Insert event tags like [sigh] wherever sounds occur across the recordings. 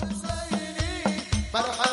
Assalamualaikum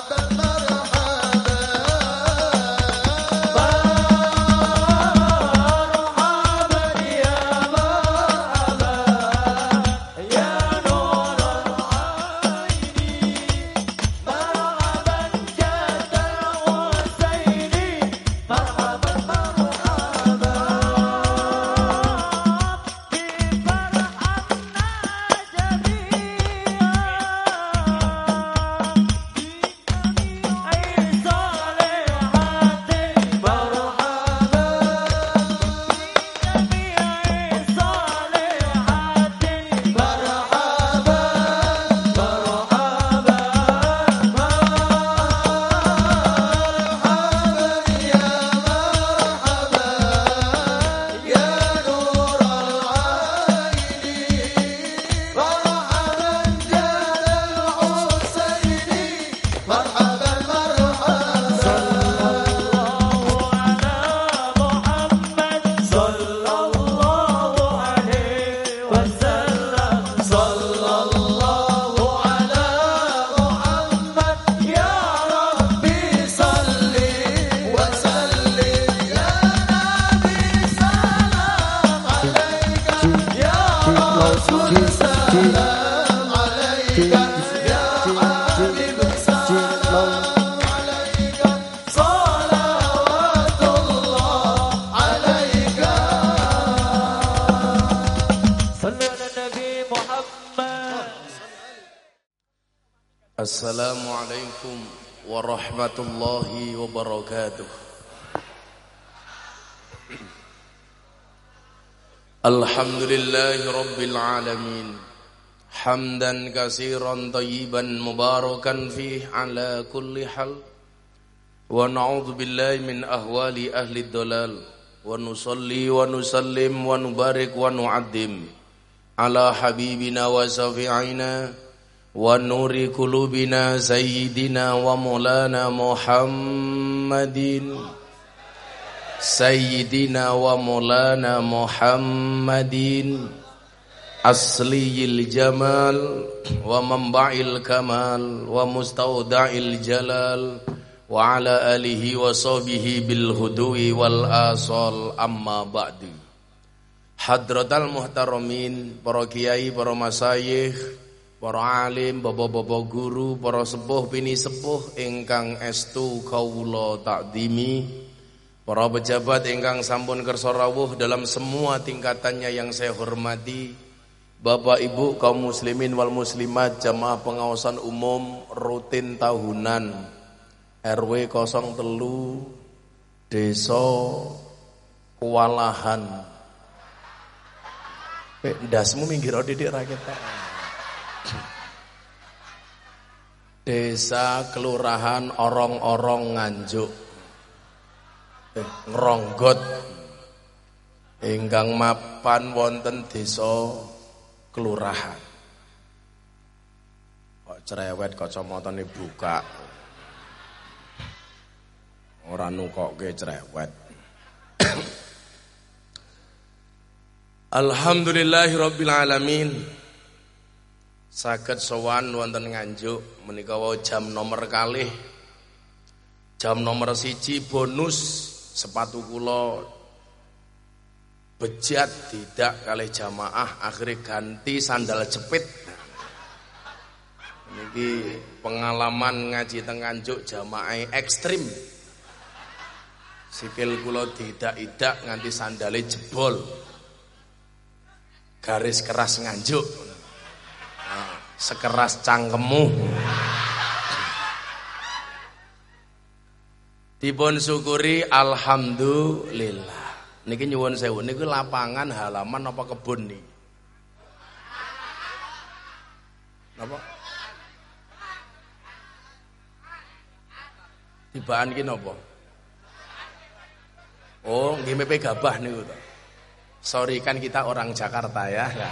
warahmatullahi wabarakatuh Alhamdulillahi rabbil alamin Hamdan kasiran tayyiban mubarakan fih ala kulli hal Wa na'udhu billahi min ahwali ahli dalal Wa nusalli wa nusallim wa nubarik wa nu'addim Ala habibina wa safi'ina ونور قلوبنا سيدنا ومولانا محمد. سيدنا ومولانا محمد. أصلي الجمال ومنبع الكمال ومستودع الجلال وعلى آله وصحبه بالهدوء والآصال. أما بعد حضرة المحترمين para kiai para masayikh para alim, bapak-bapak guru, para sepuh bini sepuh ingkang estu kawula takdimi, para pejabat ingkang sampun kersa rawuh dalam semua tingkatannya yang saya hormati, Bapak Ibu kaum muslimin wal muslimat jamaah pengawasan umum rutin tahunan RW 03 Desa Kualahan. Ndasmu minggir didik rakyat. Desa Kelurahan Orong-orong Nganjuk. Eh, ngronggot. Ingkang mapan wonten desa kelurahan. Kok cerewet kacamatane buka. Ora nukokke cerewet. [coughs] Alhamdulillahirabbil alamin saged sowan wonten Nganjuk menika jam nomor kalih. Jam nomor siji bonus sepatu kula bejat tidak kali jamaah akhirnya ganti sandal jepit. Niki pengalaman ngaji teng Nganjuk jamaah ekstrim. Sikil kula tidak-idak nganti sandale jebol. Garis keras Nganjuk sekeras cangkemmu. Dipun syukuri alhamdulillah. Niki nyuwun sewu. Niku lapangan halaman apa kebun nih napa? Tibaan iki napa? Oh nggih gabah niku sorry kan kita orang Jakarta ya, ya.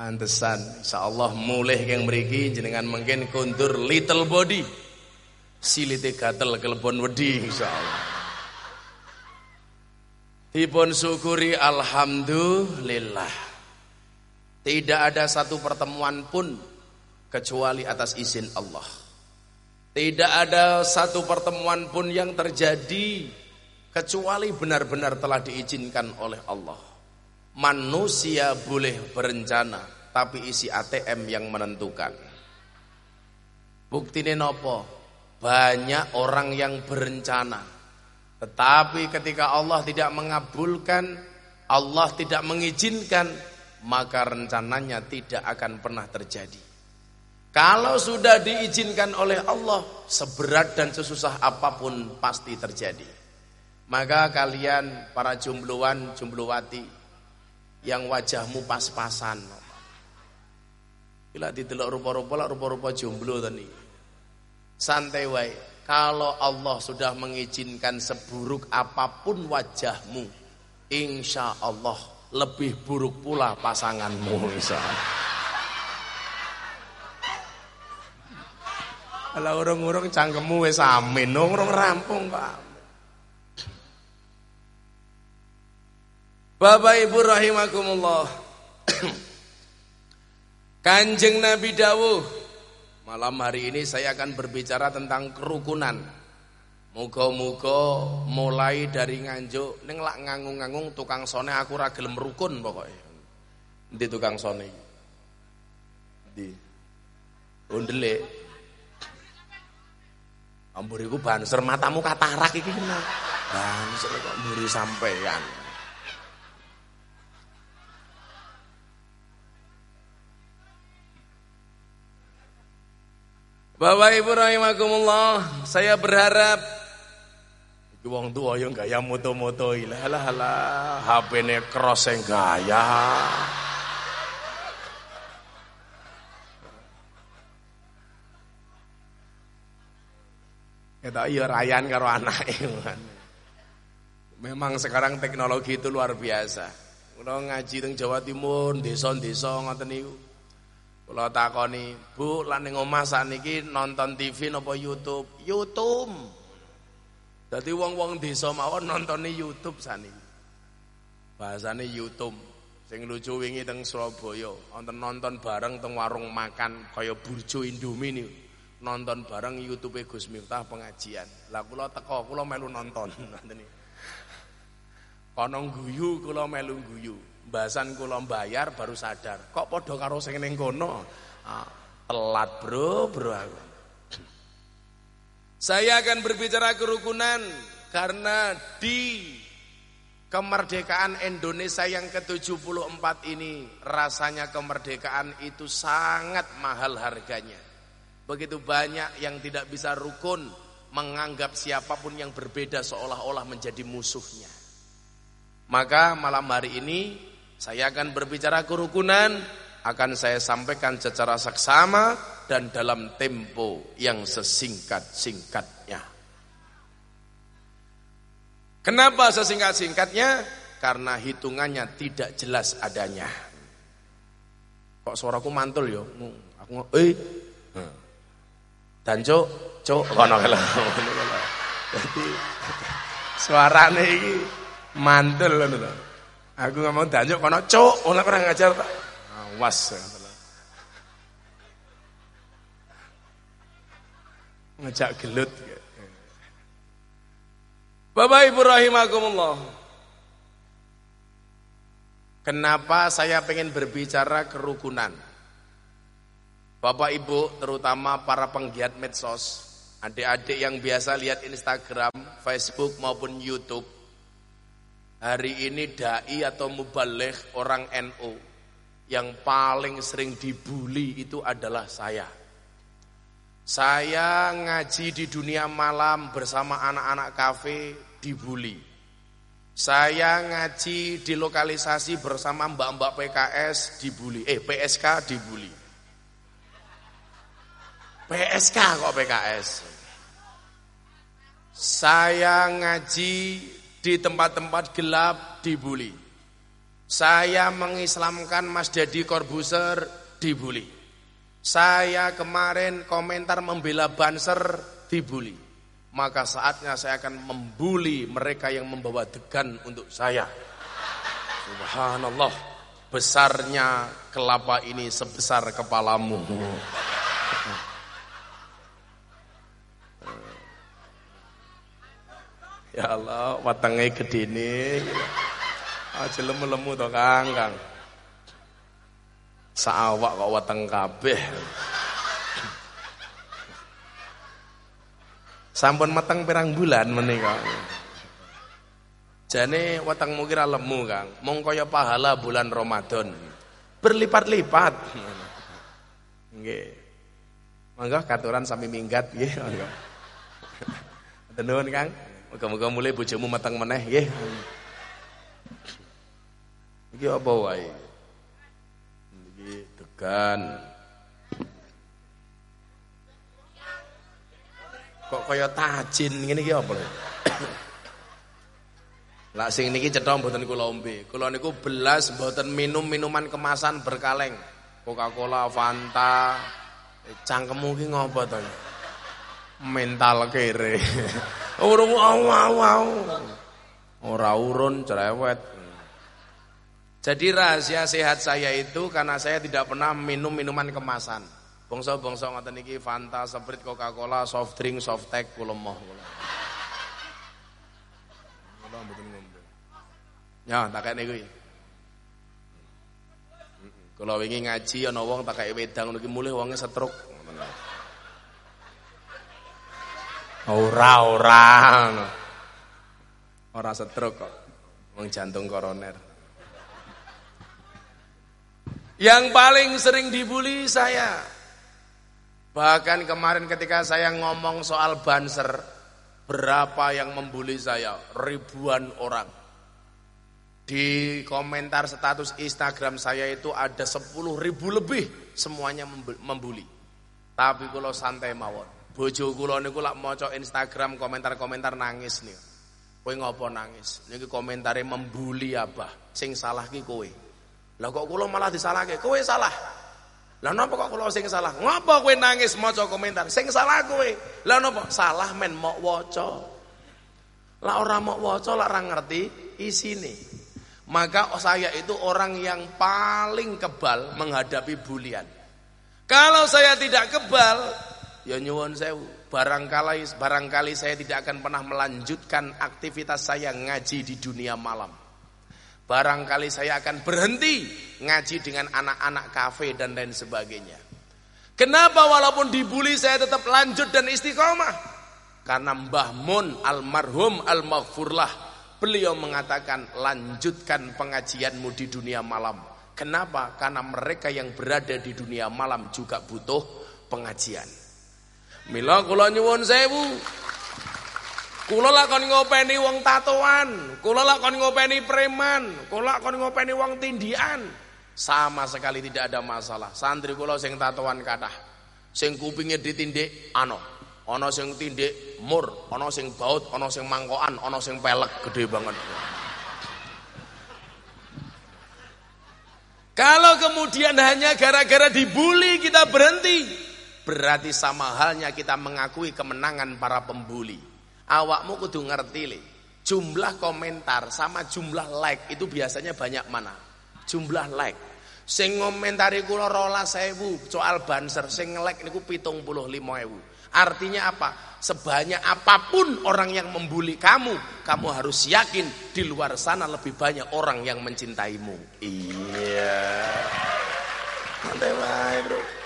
Antesan insyaallah mulih keng mriki jenengan mungkin kundur little body. Silite gatel kelebon wedi insyaallah. Dipun syukuri alhamdulillah. Tidak ada satu pertemuan pun kecuali atas izin Allah. Tidak ada satu pertemuan pun yang terjadi kecuali benar-benar telah diizinkan oleh Allah. Manusia boleh berencana, tapi isi ATM yang menentukan. Bukti nopo? Banyak orang yang berencana, tetapi ketika Allah tidak mengabulkan, Allah tidak mengizinkan, maka rencananya tidak akan pernah terjadi. Kalau sudah diizinkan oleh Allah, seberat dan sesusah apa pun pasti terjadi. Maka kalian para jombloan, jomblowati yang wajahmu pas-pasan. Bila ditelok rupa-rupa, rupa-rupa jomblo tadi. Santai wae. Kalau Allah sudah mengizinkan seburuk apa pun wajahmu, insya Allah lebih buruk pula pasanganmu. Insya Allah. Kalau urung-urung cangkemmu wis amin, urung rampung Pak. Bapak Ibu rahimakumullah. [clears throat] Kanjeng Nabi dawuh, malam hari ini saya akan berbicara tentang kerukunan. Muga-muga mulai dari nganjuk ning lak ngangung-ngangung tukang sone aku ora gelem rukun pokoke. Endi tukang sone iki? Endi? Ondelik. Amburiku banser matamu katarak iki kena. Banser kok mburi sampean. Bapak Ibu rahimakumullah, saya berharap wong tuwa yo gaya moto-moto ilah lah lah HP-ne cross gaya. Kita iya rayan karo anak Memang sekarang teknologi itu luar biasa. Kalau ngaji teng Jawa Timur, desa-desa ngoten niku. Kula takoni, "Bu, lan ning omah saniki nonton TV napa YouTube?" YouTube. Dadi wong-wong desa mawon nontone YouTube saniki. Bahasane YouTube. Sing lucu wingi teng Surabaya, wonten nonton bareng teng warung makan kaya burjo Indomie niku nonton bareng YouTube Gus Miftah pengajian. Lah kula teko, kula melu nonton [laughs] ngoten Kono guyu kula melu guyu. Bahasan kula bayar baru sadar. Kok padha karo sing ning kono? Ah, telat, Bro, Bro aku. Saya akan berbicara kerukunan karena di kemerdekaan Indonesia yang ke-74 ini rasanya kemerdekaan itu sangat mahal harganya. Begitu banyak yang tidak bisa rukun menganggap siapa pun yang berbeda seolah-olah menjadi musuhnya. Maka malam hari ini saya akan berbicara kerukunan, akan saya sampaikan secara saksama dan dalam tempo yang sesingkat-singkatnya. Kenapa sesingkat-singkatnya? Karena hitungannya tidak jelas adanya. Kok suaraku mantul yo? Aku eh dan cuk, cuk kono kalau Jadi suarane iki mantul ngono Aku ngomong danjuk kono cuk, ora kurang ngajar tak. Awas. Ngejak gelut. Bapak Ibu rahimakumullah. Kenapa saya pengen berbicara kerukunan? Bapak Ibu terutama para penggiat medsos, adik-adik yang biasa lihat Instagram, Facebook maupun YouTube. Hari ini dai atau mubalik orang NU yang paling sering dibully itu adalah saya. Saya ngaji di dunia malam bersama anak-anak kafe dibully. Saya ngaji di lokalisasi bersama mbak-mbak PKS dibully, eh PSK dibully. PSK kok PKS. Saya ngaji di tempat-tempat gelap dibully. Saya mengislamkan Mas Dedi Corbuzier dibully. Saya kemarin komentar membela Banser dibully. Maka saatnya saya akan membuli mereka yang membawa degan untuk saya. Subhanallah. besarnya kelapa ini sebesar kepalamu. Ya Allah, watenge gedene. Aja lemu-lemu to, Kang, Kang. Saawak kok weteng kabeh. Sampun meteng pirang bulan menika. Jane wetengmu kira lemu, Kang. Mong kaya pahala bulan Ramadan. Berlipat-lipat. Nggih. Monggo katuran sami minggat monggo. Tenun, Kang. Muga-muga mulai bojomu meteng meneh nggih. Iki apa wae? Iki degan. Kok kaya tajin ngene iki apa lho? Lah sing niki cetha mboten kula ombe. Kula niku belas mboten minum minuman kemasan berkaleng. Coca-Cola, Fanta. Eh, cangkemmu ki ngopo to? Mental kere. Urung wow Ora urun cerewet. Jadi rahasia sehat saya itu karena saya tidak pernah minum minuman kemasan. Bongso-bongso ngoten iki Fanta, Sprite, Coca-Cola, soft drink, soft tech kula moh kula. Kula ngombe. Ya, tak kene. Kula wingi ngaji ana wong tak kaya wedang ngono iki mulih wonge setruk. Ora, ora. Ora setruk kok. Wong jantung koroner. Yang paling sering dibully saya Bahkan kemarin ketika saya ngomong soal banser, berapa yang membuli saya? Ribuan orang. Di komentar status Instagram saya itu ada 10 ribu lebih semuanya membuli. Tapi kalau santai mawon. Bojo kula niku lak maca Instagram komentar-komentar nangis nih. Kowe ngopo nangis? Niki komentare membuli apa? Sing salah ki kowe. Lah kok kula malah disalahke? Kowe salah. Lah napa kok kula sing salah? Ngapa kowe nangis maca komentar? Sing salah kowe. Lah napa? Salah men mok waca. Lah ora mok waca lah ora ngerti isine. Maka saya itu orang yang paling kebal menghadapi bulian. Kalau saya tidak kebal, ya nyuwun sewu. Barangkali barangkali saya tidak akan pernah melanjutkan aktivitas saya ngaji di dunia malam. Barangkali saya akan berhenti ngaji dengan anak-anak kafe dan lain sebagainya. Kenapa walaupun dibully saya tetap lanjut dan istiqomah? Karena Mbah Mun almarhum almaghfurlah beliau mengatakan lanjutkan pengajianmu di dunia malam. Kenapa? Karena mereka yang berada di dunia malam juga butuh pengajian. Mila kula nyuwun sewu, Kula lakon ngopeni wong tatoan, kula lakon ngopeni preman, kula lakon ngopeni wong tindian. Sama sekali tidak ada masalah. Santri kula sing tatoan kathah. Sing kupinge ditindik ano. Ana sing tindik mur, ana sing baut, ana sing mangkokan, ana sing pelek gede banget. Kalau kemudian hanya gara-gara dibully kita berhenti, berarti sama halnya kita mengakui kemenangan para pembuli awakmu kudu ngerti le. Jumlah komentar sama jumlah like itu biasanya banyak mana? Jumlah like. Sing ngomentari kula sewu soal banser, sing like niku ewu. Artinya apa? Sebanyak apa pun orang yang membuli kamu, kamu harus yakin di luar sana lebih banyak orang yang mencintaimu. Iya. bro.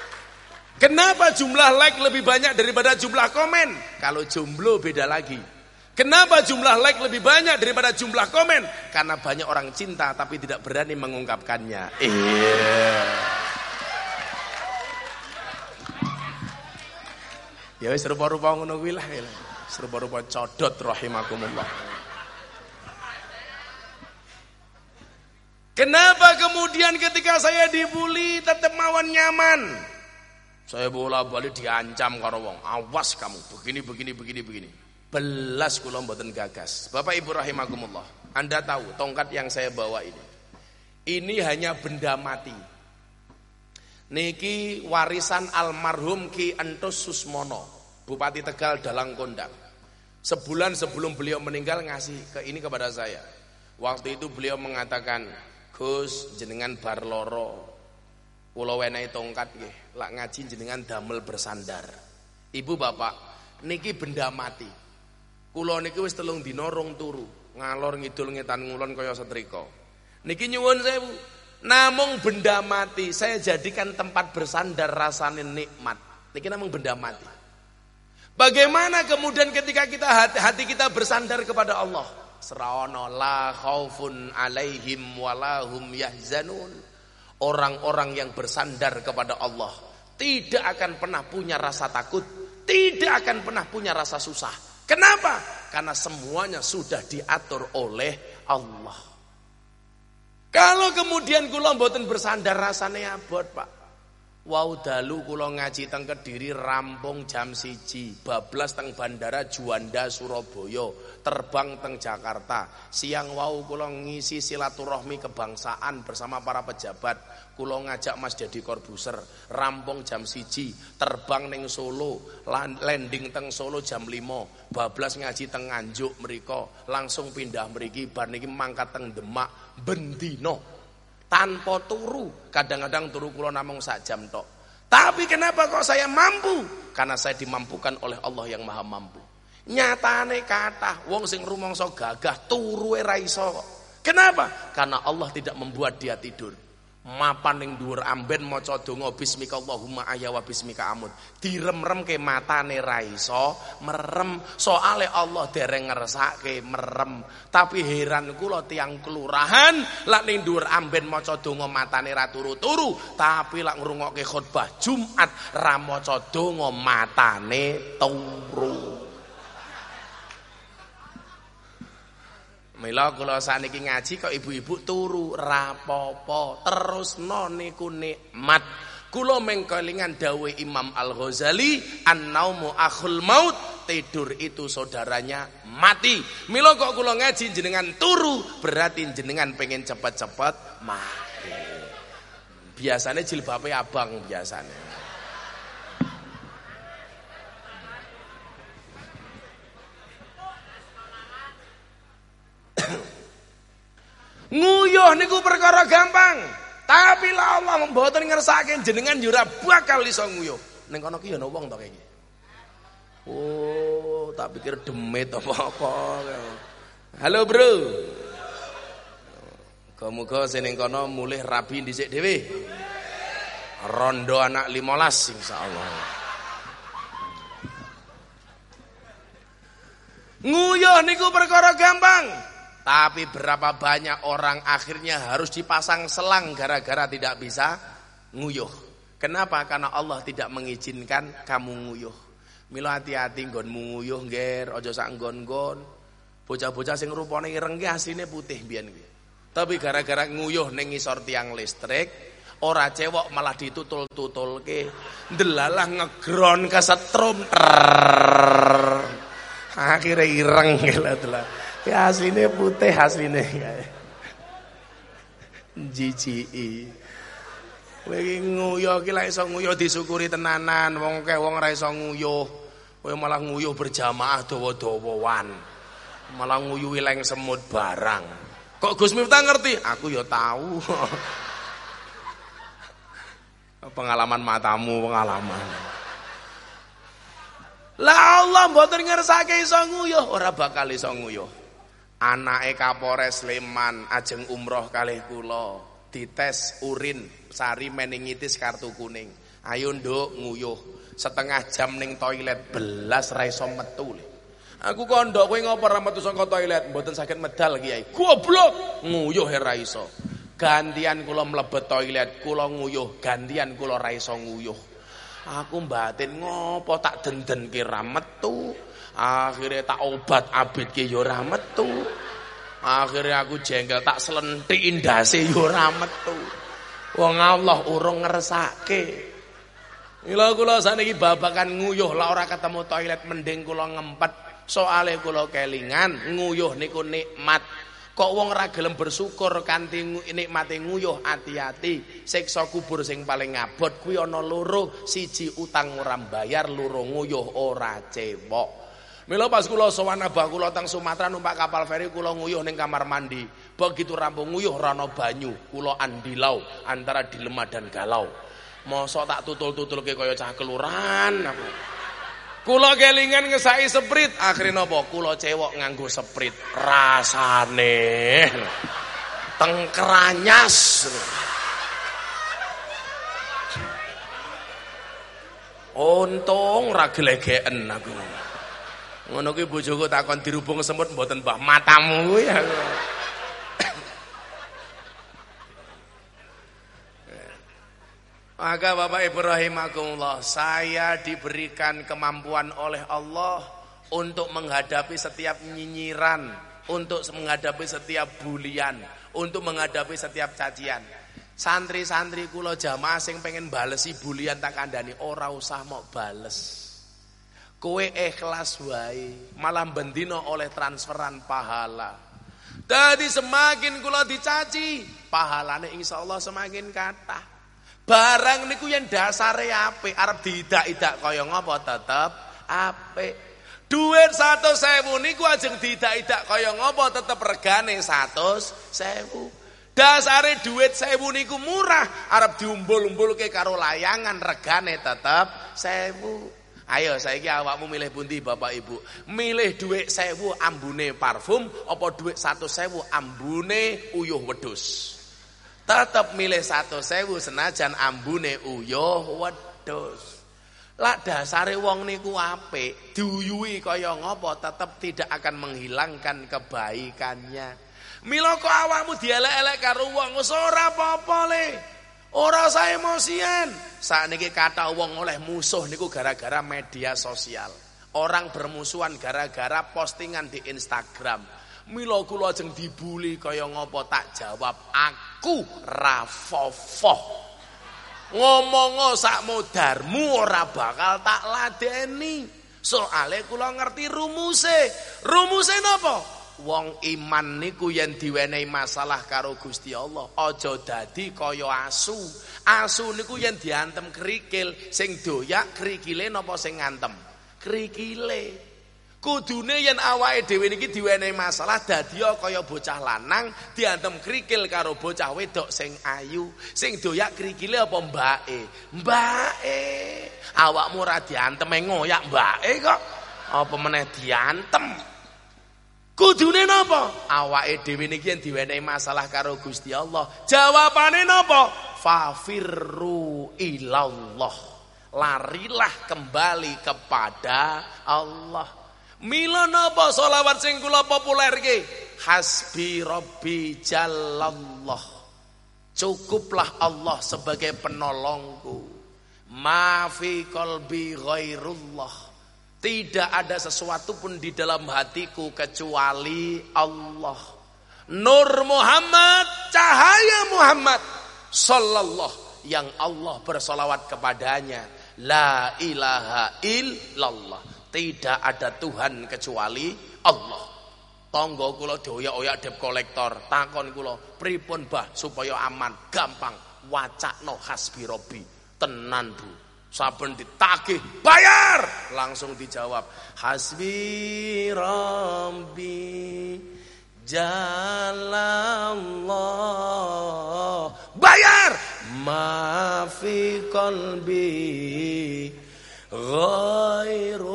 Kenapa jumlah like lebih banyak daripada jumlah komen? Kalau jomblo beda lagi. Kenapa jumlah like lebih banyak daripada jumlah komen? Karena banyak orang cinta tapi tidak berani mengungkapkannya. Iya. Ya wis rupa-rupa ngono kuwi lah. Rupa-rupa codot rahimakumullah. Kenapa kemudian ketika saya dibully tetap mawon nyaman? Saya bola balik diancam karo wong. Awas kamu, begini begini begini begini. Belas kula mboten gagas. Bapak Ibu rahimakumullah. Anda tahu tongkat yang saya bawa ini. Ini hanya benda mati. Niki warisan almarhum Ki Entus Susmono, Bupati Tegal Dalang Kondang. Sebulan sebelum beliau meninggal ngasih ke ini kepada saya. Waktu itu beliau mengatakan, Gus jenengan bar loro. Kula wenehi tongkat nggih, lak ngaji jenengan damel bersandar. Ibu bapak, niki benda mati. Kula niki wis telung dina rong turu, ngalor ngidul ngetan ngulon kaya setrika. Niki nyuwun sewu, namung benda mati saya jadikan tempat bersandar rasane nikmat. Niki namung benda mati. Bagaimana kemudian ketika kita hati, hati kita bersandar kepada Allah? Serawana la khaufun alaihim walahum yahzanun. Orang-orang yang bersandar kepada Allah tidak akan pernah punya rasa takut, tidak akan pernah punya rasa susah. Kenapa? Karena semuanya sudah diatur oleh Allah. Kalau kemudian kula mboten bersandar rasanya abot, Pak. Wau dalu kula ngaji teng Kediri rampung jam siji, bablas teng Bandara Juanda Surabaya, terbang teng Jakarta. Siang wau kula ngisi silaturahmi kebangsaan bersama para pejabat. Kula ngajak Mas Dedi Korbuser, rampung jam siji, terbang ning Solo, landing teng Solo jam 5, bablas ngaji teng Nganjuk mriko, langsung pindah mriki bar niki mangkat teng Demak. Bendino tanpa turu. Kadang-kadang turu kula namung sak jam tok. Tapi kenapa kok saya mampu? Karena saya dimampukan oleh Allah yang Maha Mampu. Nyatane kata wong sing rumangsa gagah turu ra iso. Kenapa? Karena Allah tidak membuat dia tidur mapan ning dhuwur amben maca donga bismika Allahumma ayya wa bismika amut. Direm-rem ke matane ra iso merem. Soale Allah dereng ngersake merem. Tapi heran kula tiang kelurahan lak ning dhuwur amben maca donga matane ra turu-turu. Tapi lak ngrungokke khutbah Jumat ra maca donga matane turu Mila kula saniki ngaji kok ibu-ibu turu rapopo terusno niku nikmat. Kula mengkelingan dawe Imam Al-Ghazali, an-naumu akhul maut, tidur itu saudaranya mati. Mila kok kula ngaji jenengan turu, berarti jenengan pengen cepet-cepet mati. Biasanya jilbabnya abang biasanya. Nguyuh niku perkara gampang. Tapi lah Allah mboten ngersake jenengan yo bakal iso nguyuh. Ning kono ki yo ana wong to kayaknya. Oh, tak pikir demit apa-apa. Halo, Bro. Muga-muga seneng kono mulih rabi dhisik dhewe. Rondo anak 15 insyaallah. Nguyuh niku perkara gampang. Tapi berapa banyak orang akhirnya harus dipasang selang gara-gara tidak bisa nguyuh. Kenapa? Karena Allah tidak mengizinkan kamu nguyuh. Milo hati-hati nggon nguyuh ngger, aja sak nggon-nggon. Bocah-bocah sing rupane ireng ki asline putih biyen ki. Tapi gara-gara nguyuh ning ngisor tiang listrik, ora cewek malah ditutul-tutulke. Delalah ngegron kesetrum. Akhirnya ireng gila Ya aslinya putih aslinya. Jijiki. Lagi nguyuh ki lek iso nguyuh disyukuri tenanan, wong kae wong ora iso nguyuh. Kowe malah nguyuh berjamaah dawa-dawawan. Malah nguyuh leng semut barang. Kok Gus Miftah ngerti? Aku ya tahu. [laughs] pengalaman matamu, pengalaman. Lah Allah mboten ngersake iso nguyuh, ora bakal iso nguyuh. Anake Kapolres Sleman ajeng umroh kalih kula. Dites urin sari meningitis kartu kuning. Ayo nduk nguyuh. Setengah jam ning toilet belas ra iso metu aku kondok kowe ngopo ra metu saka toilet? Mboten saged medal kiai. Goblok! Nguyuh ra iso. Gantian kula mlebet toilet kula nguyuh. Gantian kula ra iso nguyuh. Aku batin ngopo tak denden ki ra metu akhirnya tak obat abid yora ya metu. Akhirnya aku jengkel tak selentik indase yora ya metu. Wong Allah urung ngersake. Mila kula saniki babakan nguyuh lah ora ketemu toilet mending kula ngempet. Soale kula kelingan nguyuh niku nikmat. Kok wong ora gelem bersyukur kanthi nikmate nguyuh ati-ati siksa kubur sing paling ngabot kuwi ana loro siji utang ora bayar loro nguyuh ora cewek Mila pas kula sowan abah kula teng Sumatera numpak kapal feri kula nguyuh ning kamar mandi. Begitu rampung nguyuh rano banyu, kula andilau antara dilema dan galau. Mosok tak tutul-tutul ke kaya cah keluran aku. Kula kelingan ngesai seprit, akhirnya napa? Kula cewek nganggo seprit. Rasane tengkeranyas. Untung ra gelegeken aku. Ngono ki bojoku takon dirubung semut mboten mbah matamu ya. Maka Bapak Ibu rahimakumullah, saya diberikan kemampuan oleh Allah untuk menghadapi setiap nyinyiran, untuk menghadapi setiap bulian, untuk menghadapi setiap cacian. Santri-santri kula jamaah sing pengen balesi bulian tak kandhani ora usah mau bales. Kowe ikhlas wae, malah bendino oleh transferan pahala. Tadi semakin kula dicaci, pahalane insyaallah semakin kathah. Barang niku yang dasare apik, arep didak-idak kaya ngapa tetep apik. Duit 100.000 niku ajeng didak-idak kaya ngapa tetep regane 100.000. Dasare duit 1000 niku murah, arep diumbul-umbulke karo layangan regane tetep 1000. Ayo saiki awakmu milih pundi Bapak Ibu? Milih duit 1000 ambune parfum apa duit 100.000 ambune uyuh wedhus? tetap milih satu sewu senajan ambune uyuh wedhus. Lak dasare wong niku apik, diuyui kaya ngopo tetep tidak akan menghilangkan kebaikannya. Mila kok awakmu dielek-elek karo wong ora apa-apa le. Ora usah emosian. Sakniki kata wong oleh musuh niku gara-gara media sosial. Orang bermusuhan gara-gara postingan di Instagram. Mila kula ajeng dibuli kaya ngopo tak jawab aku rafofoh. Ngomong sak modarmu ora bakal tak ladeni. Soale kula ngerti rumuse. Rumuse napa? Wong iman niku yen diwenehi masalah karo Gusti Allah, aja dadi kaya asu. Asu niku yen diantem kerikil, sing doyak kerikile napa sing ngantem? Kerikile. Kudune yen awake dhewe niki diwenehi masalah dadi kaya bocah lanang diantem krikil karo bocah wedok sing ayu. Sing doyak krikile apa mbake? Mbake. Awakmu ora diantem ngoyak mbake kok. Apa meneh diantem? Kudune napa? Awake dhewe niki yen diwenehi masalah karo Gusti Allah. Jawabane napa? Fafirru ilallah. Larilah kembali kepada Allah. Mila napa selawat sing kula populerke? Hasbi Rabbi Jallallah. Cukuplah Allah sebagai penolongku. Maafi kolbi ghairullah. Tidak ada sesuatu pun di dalam hatiku kecuali Allah. Nur Muhammad, cahaya Muhammad sallallahu yang Allah bersolawat kepadanya. La ilaha illallah. Tidak ada Tuhan kecuali Allah. Tonggo kula dioyak-oyak dep kolektor, takon kula pripun bah supaya aman, gampang wacakno hasbi robbi. Tenan Bu. Saben ditagih bayar, langsung dijawab hasbi rabbi jalallah. Bayar. Maafi qalbi ghairullah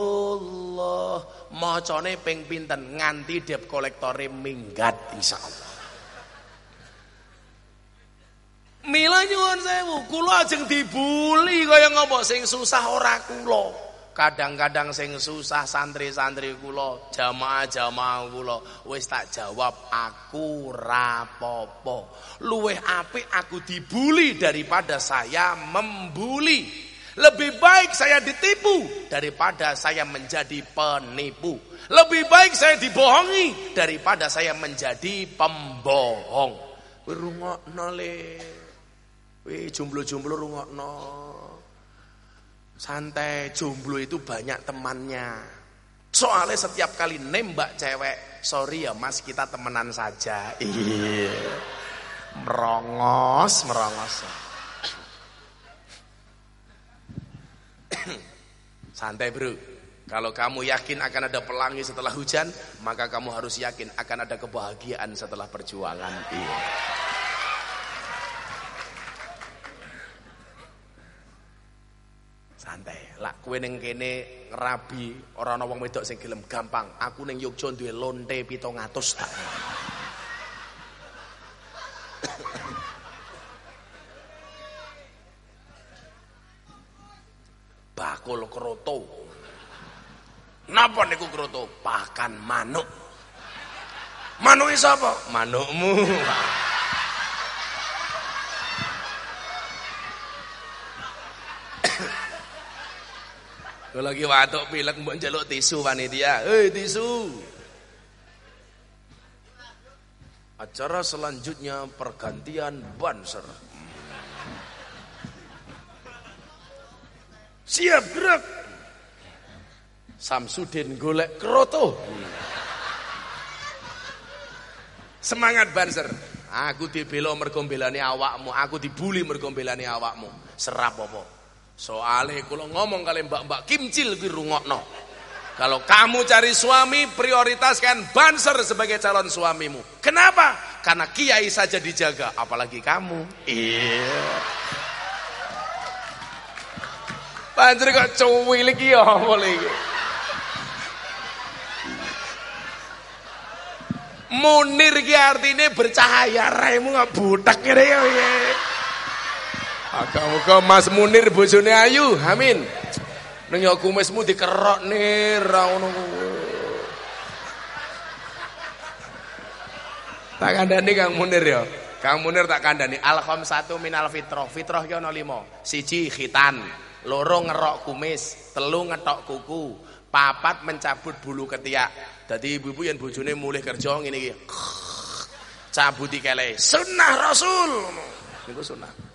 macane ping pinten nganti dep kolektore minggat insyaallah Mila nyuwun sewu, kula ajeng dibuli kaya ngopo sing susah ora kula. Kadang-kadang sing susah santri-santri kula, jamaah-jamaah kula wis tak jawab aku rapopo. Luweh apik aku dibuli daripada saya membuli. Lebih baik saya ditipu daripada saya menjadi penipu. Lebih baik saya dibohongi daripada saya menjadi pembohong. Rungokno le. Wih, jomblo-jomblo rungokno. Santai, jomblo itu banyak temannya. Soalnya setiap kali nembak cewek, sorry ya mas kita temenan saja. Iya. Merongos, merongos. Santai bro. Kalau kamu yakin akan ada pelangi setelah hujan, maka kamu harus yakin akan ada kebahagiaan setelah perjuangan. Iya. Santai. Lah kowe ning kene rabi ora ana wong wedok sing gelem gampang. Aku ning Yogya duwe lonte 700 tak. [laughs] Bakul kroto. Napa niku kroto? Pakan manuk. Manuk sapa? Manukmu. Kalau lagi watuk pilek mbok njaluk tisu panitia. Hei tisu. Acara selanjutnya pergantian banser. Siap gerak. Samsudin golek kroto. Semangat banser. Aku dibela mergo awakmu, aku dibuli mergo awakmu. Serap apa? Soale kula ngomong kali Mbak-mbak Kimcil kuwi rungokno. Kalau kamu cari suami, prioritaskan banser sebagai calon suamimu. Kenapa? Karena kiai saja dijaga, apalagi kamu. Iya. Banser kok cuwil iki ya boleh. Munir ki artine bercahaya, raimu nggak butek kene ya. Muga-muga Mas Munir bojone ayu, amin. Ning ya kumismu dikerok nih ra ngono Tak kandhani Kang Munir ya. Kang Munir tak kandhani al satu minal fitrah. Fitrah ki ana 5. Siji khitan, loro ngerok kumis, telu ngetok kuku, papat mencabut bulu ketiak. Dadi ibu-ibu yang bojone mulih kerja ngene iki. Cabuti kele. Sunnah Rasul. Niku sunnah.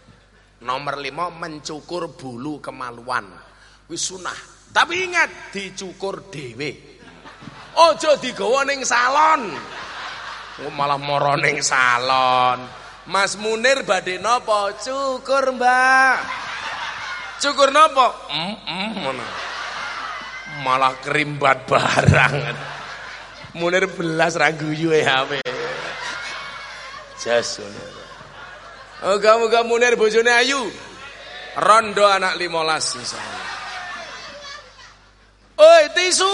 Nomor lima mencukur bulu kemaluan. Wis sunnah. Tapi ingat dicukur dhewe. Ojo digawa ning salon. Oh, malah moro ning salon. Mas Munir badhe napa? Cukur, Mbak. Cukur napa? Mm, -mm Malah kerimbat barang. Munir belas ragu ya HP. Jas Oh kamu Munir bojone ayu. Rondo anak limolas insyaallah. Oi tisu.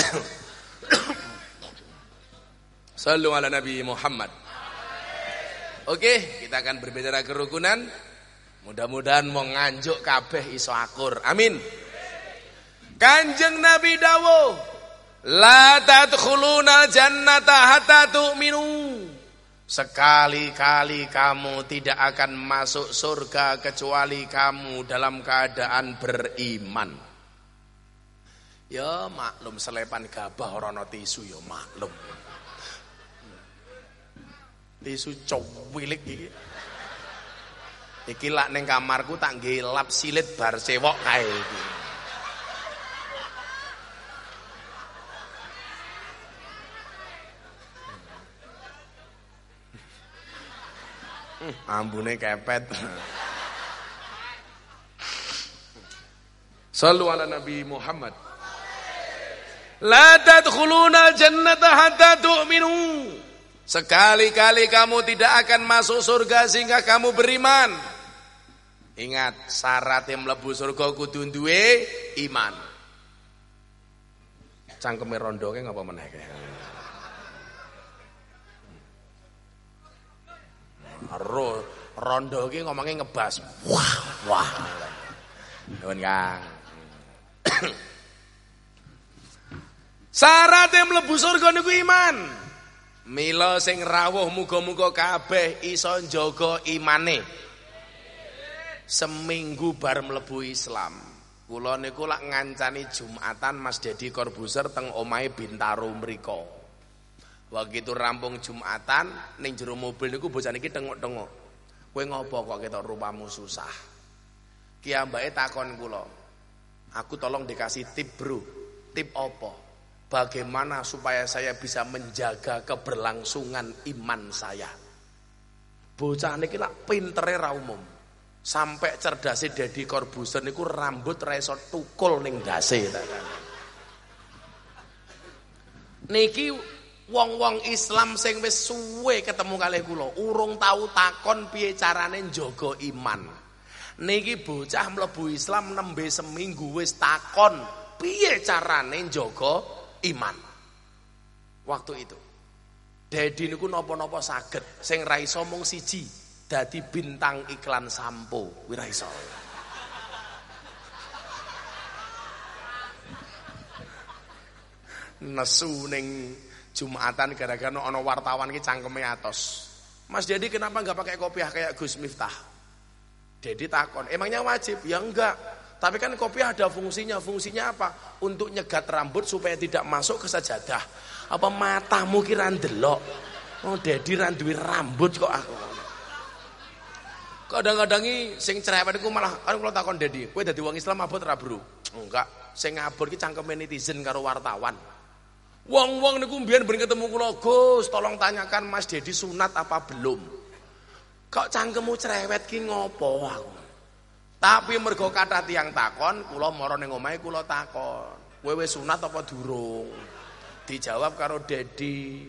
[coughs] Sallu ala Nabi Muhammad. Oke, kita akan berbicara kerukunan. Mudah-mudahan mau nganjuk kabeh iso akur. Amin. Kanjeng Nabi dawo, la tadkhuluna jannata hatta tu'minu. Sekali-kali kamu tidak akan masuk surga kecuali kamu dalam keadaan beriman. Ya maklum selepan gabah orang tisu ya maklum. Tisu cowilik iki. Iki lak ning kamarku tak ngelap silit bar cewok kae iki. Ambune kepet. Sallu ala Nabi Muhammad. La tadkhuluna jannata hatta tu'minu. Sekali-kali kamu tidak akan masuk surga sehingga kamu beriman. Ingat, syarat yang mlebu surga kudu duwe iman. Cangkeme rondo ki ngapa meneh Ro, rondo ki ngomongnya ngebas. Wah, wah. Nuwun Kang. Syaratnya mlebu surga niku iman. Mila sing rawuh muga-muga kabeh iso njaga imane. Seminggu bar mlebu Islam. Kula niku lak ngancani Jumatan Mas Dedi Corbuzier teng omahe Bintaro mriku. Begitu rampung Jumatan ning jero mobil niku bocah niki tengok-tengok. Kowe ngopo kok ketok rupamu susah? Ki ambake takon kula. Aku tolong dikasih tip, Bro. Tip apa? Bagaimana supaya saya bisa menjaga keberlangsungan iman saya? Bocah niki lak pintere ra umum. Sampai cerdasnya Deddy Corbuzier niku rambut reso tukul ning dase Niki wong-wong Islam sing wis suwe ketemu kalih kula, urung tahu takon piye carane njaga iman. Niki bocah mlebu Islam nembe seminggu wis takon piye carane njaga iman. Waktu itu. Dedi niku napa-napa saged, sing ra iso mung siji, dadi bintang iklan sampo, kuwi ra iso. Nesu ning Jumatan gara-gara ono wartawan ki cangkeme atos. Mas Dedi kenapa nggak pakai kopiah kayak Gus Miftah? Dedi takon, emangnya wajib? Ya enggak. Tapi kan kopiah ada fungsinya. Fungsinya apa? Untuk nyegat rambut supaya tidak masuk ke sajadah. Apa matamu kira ndelok? Oh, Dedi randuwi rambut kok aku. Kadang-kadang iki sing cerewet iku malah kan kula takon Dedi, kowe dadi wong Islam abot ra, Bro? Enggak. Sing ngabur ki cangkeme netizen karo wartawan. Wong-wong niku mbiyen ben ketemu kula, Gus, tolong tanyakan Mas Dedi sunat apa belum. Kok cangkemmu cerewet ki ngopo aku. Tapi mergo kata tiang takon, kula mara ning omahe kula takon. Kowe wis sunat apa durung? Dijawab karo Dedi.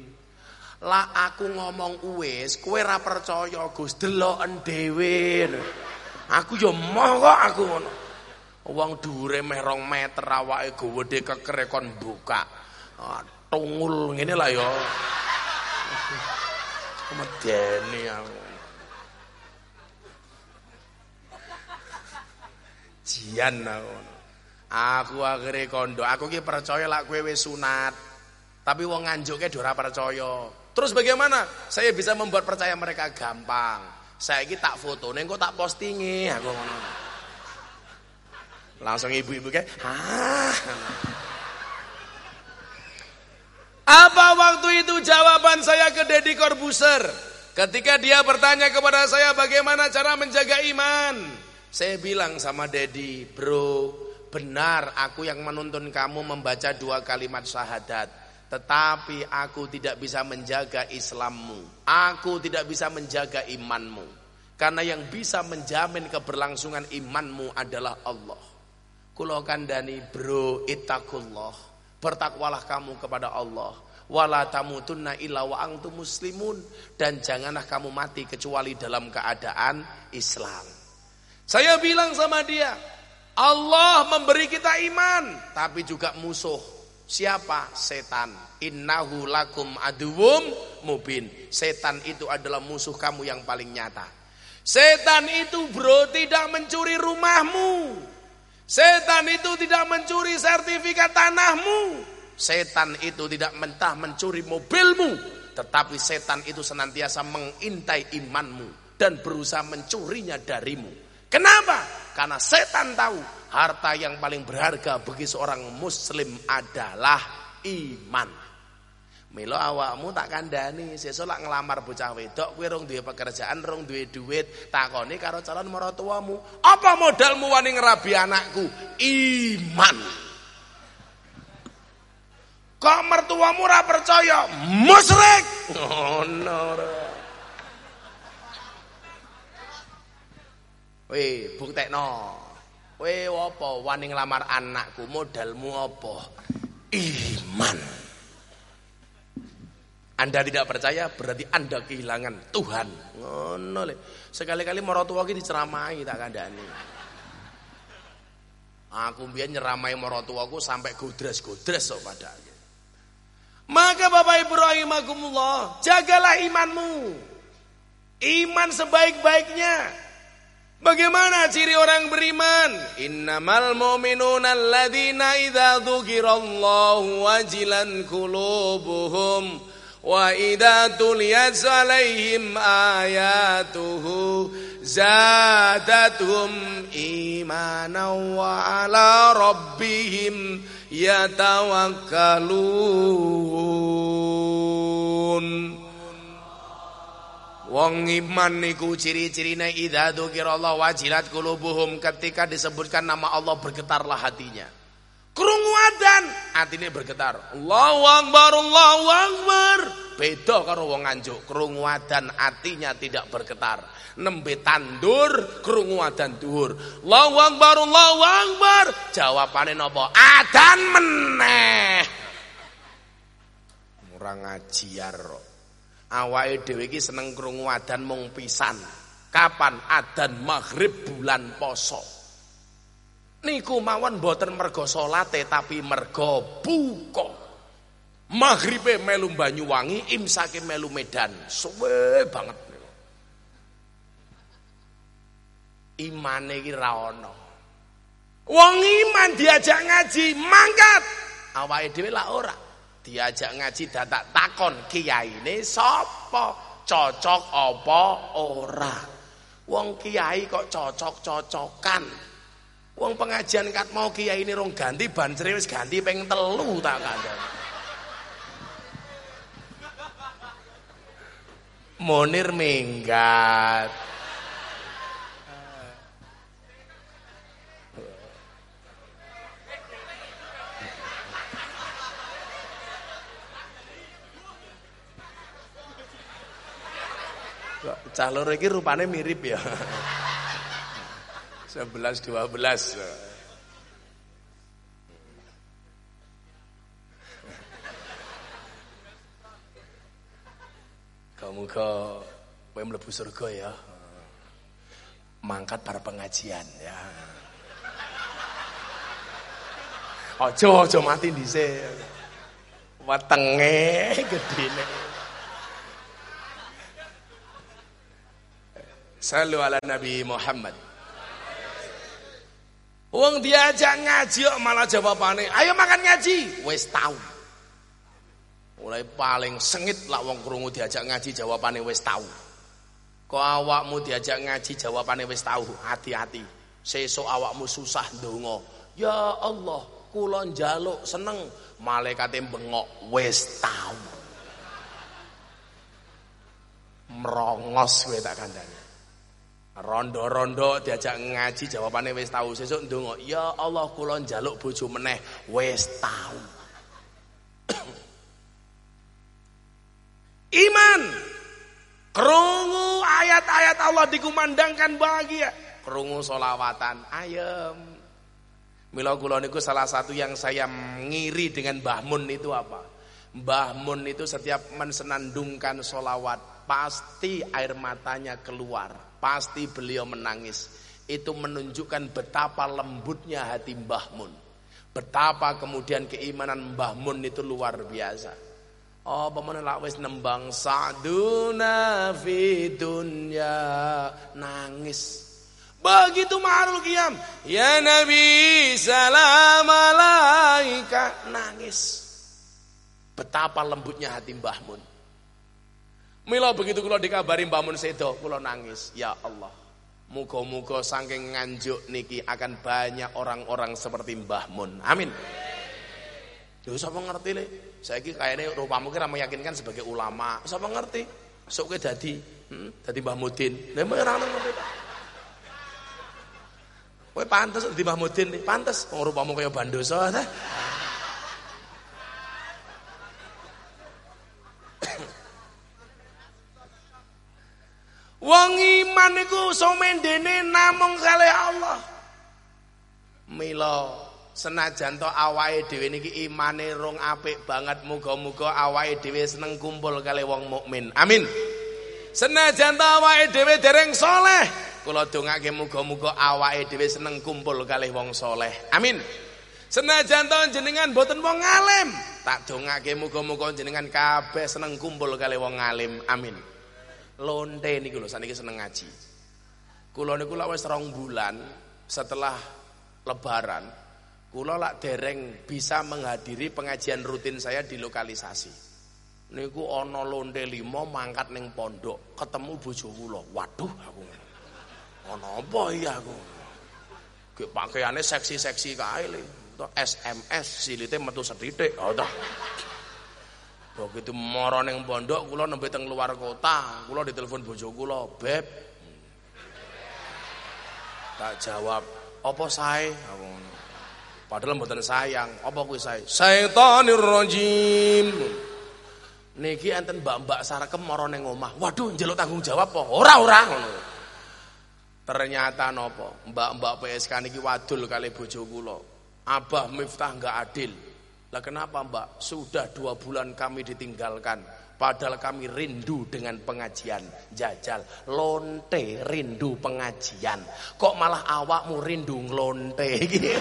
Lah aku ngomong wis, kowe ra percaya Gus, deloken dhewe. Aku yo moh kok aku ngono. Wong dhuwure meh 2 meter awake gede kekere kon buka. Ah, tungul ngene lah ya. Medeni aku. Jian aku. Aku akhirnya kondo, aku ki percaya lah kowe wis sunat. Tapi wong nganjuke ora percaya. Terus bagaimana? Saya bisa membuat percaya mereka gampang. Saya ki tak foto, kok tak postingi aku ngono. Langsung ibu-ibu kayak, ah. Apa waktu itu jawaban saya ke Deddy Corbuzier? Ketika dia bertanya kepada saya bagaimana cara menjaga iman. Saya bilang sama Deddy, bro, benar aku yang menuntun kamu membaca dua kalimat syahadat. Tetapi aku tidak bisa menjaga Islammu. Aku tidak bisa menjaga imanmu. Karena yang bisa menjamin keberlangsungan imanmu adalah Allah. Kulo kandani bro itakullah. Bertakwalah kamu kepada Allah. Wala tamutunna illa wa antum muslimun dan janganlah kamu mati kecuali dalam keadaan Islam. Saya bilang sama dia, Allah memberi kita iman, tapi juga musuh. Siapa? Setan. Innahu lakum aduwum mubin. Setan itu adalah musuh kamu yang paling nyata. Setan itu bro tidak mencuri rumahmu. Setan itu tidak mencuri sertifikat tanahmu. Setan itu tidak mentah mencuri mobilmu. Tetapi setan itu senantiasa mengintai imanmu. Dan berusaha mencurinya darimu. Kenapa? Karena setan tahu harta yang paling berharga bagi seorang muslim adalah iman. Milo awakmu tak kandani, sesuk lak ngelamar bocah wedok kowe rong duwe pekerjaan, rong duwe duit, takoni karo calon maratuamu, apa modalmu wani ngerabi anakku? Iman. Kok mertuamu ora percaya? Musyrik. Oh no. Weh, buktekno. Weh apa wani nglamar anakku, modalmu apa? Iman. Anda tidak percaya berarti Anda kehilangan Tuhan. Ngono le. Sekali-kali marotua ki diceramai tak kandhani. Aku mbiyen nyeramai marotuaku sampai godres-godres kok pada. Maka Bapak Ibu rahimakumullah, jagalah imanmu. Iman sebaik-baiknya. Bagaimana ciri orang beriman? Innamal mu'minuna alladzina idza dzukirallahu wajilan qulubuhum tuliyat alaihim ayatuhu zadatuhum imanan wa ala rabbihim yatawakkalun Wong iman niku ciri-cirine idza dzukirallah wajilat qulubuhum ketika disebutkan nama Allah bergetarlah hatinya. Adzan, atine bergetar. Allahu akbar, Allahu akbar. beda karo wong nganjuk. Krungu adzan atinya tidak bergetar. Nembe tandur krungu adzan dhuwur. Allahu akbar Allahu akbar. Jawabane napa? Adzan meneh. Ora ngajiar awake dhewe iki seneng krungu adzan mung pisan. Kapan? Adzan maghrib bulan poso niku mawon boten mergo salate tapi mergo buka Maghribe melu Banyuwangi, imsake melu Medan. Suwe banget. Imane iki ra ana. Wong iman diajak ngaji mangkat. Awake dhewe lah ora. Diajak ngaji dadak takon kiyaine sapa? Cocok apa ora? Wong kiai kok cocok-cocokan. Wong pengajian kat mau kiai ini rong ganti ban wis ganti peng telu tak kandhani. Monir minggat. Cah loro iki rupane mirip ya. 11 12. Muga kowe mlebu surga ya. Mangkat para pengajian ya. Ojo ojo mati dhisik. Wetenge gedene. Sallu ala Nabi Muhammad. Wong diajak ngaji kok malah jawabane, "Ayo makan ngaji." Wis tau. Mulai paling sengit lah wong krungu diajak ngaji jawabane wis tahu. Kok awakmu diajak ngaji jawabane wis tahu, hati-hati. Sesuk awakmu susah ndonga. Ya Allah, kula njaluk seneng, malaikate bengok wis tahu. Merongos kowe tak kandhani. Rondo-rondo diajak ngaji jawabane wis tahu. Sesuk ndonga, ya Allah kula njaluk bojo meneh wis tahu. [coughs] Iman. Kerungu ayat-ayat Allah dikumandangkan bahagia. Kerungu solawatan ayam. Mila kula niku salah satu yang saya ngiri dengan Mbah Mun itu apa? Mbah Mun itu setiap mensenandungkan solawat pasti air matanya keluar, pasti beliau menangis. Itu menunjukkan betapa lembutnya hati Mbah Mun. Betapa kemudian keimanan Mbah Mun itu luar biasa. Oh, pemene lak wis nembang saduna fi dunya nangis. Begitu marul kiam, ya Nabi salam alaika nangis. Betapa lembutnya hati Mbah Mun. Mila begitu kula dikabari Mbah Mun sedo, kula nangis. Ya Allah, muga-muga saking nganjuk niki akan banyak orang-orang seperti Mbah Mun. Amin. Lho sapa ngerti le? Saiki kayane rupamu ki ra meyakinkan sebagai ulama. Sapa ngerti? Sok kowe dadi, hmm, dadi Mbah Mudin. Lah ora ngerti. Kowe pantes di Mbah Mudin, pantes wong rupamu kaya bandosa. Wong iman iku somendene namung kalih Allah. Mila Senajan to awake dhewe niki imane rong apik banget muga-muga awake dhewe seneng kumpul kali wong mukmin. Amin. Senajan to awake dhewe dereng soleh, kula dongake muga-muga awake dhewe seneng kumpul kali wong soleh. Amin. Senajan to jenengan boten wong alim, tak dongake muga-muga jenengan kabeh seneng kumpul kali wong alim. Amin. Lonte niku lho saniki seneng ngaji. Kula niku lak wis rong bulan setelah lebaran Kula lak dereng bisa menghadiri pengajian rutin saya di lokalisasi. Niku ana lonte limo mangkat ning pondok, ketemu bojo kula. Waduh aku. Ana apa ya aku? Ki pakaiane seksi-seksi kae le. SMS silite metu sethithik. Oh. Begitu mara ning pondok kula nembe teng luar kota, kula ditelepon bojo kula, "Beb." Tak jawab, "Apa sae?" Aku Padahal mboten sayang. Apa kuwi saya? Syaitonir rajim. Niki enten mbak-mbak sarakem mara ning omah. Waduh, njaluk tanggung jawab apa? Ora ora ngono. Ternyata nopo? Mbak-mbak PSK niki wadul kali bojo kula. Abah Miftah enggak adil. Lah kenapa Mbak? Sudah dua bulan kami ditinggalkan. Padahal kami rindu dengan pengajian jajal lonte rindu pengajian. Kok malah awakmu rindu nglonte [laughs] gitu.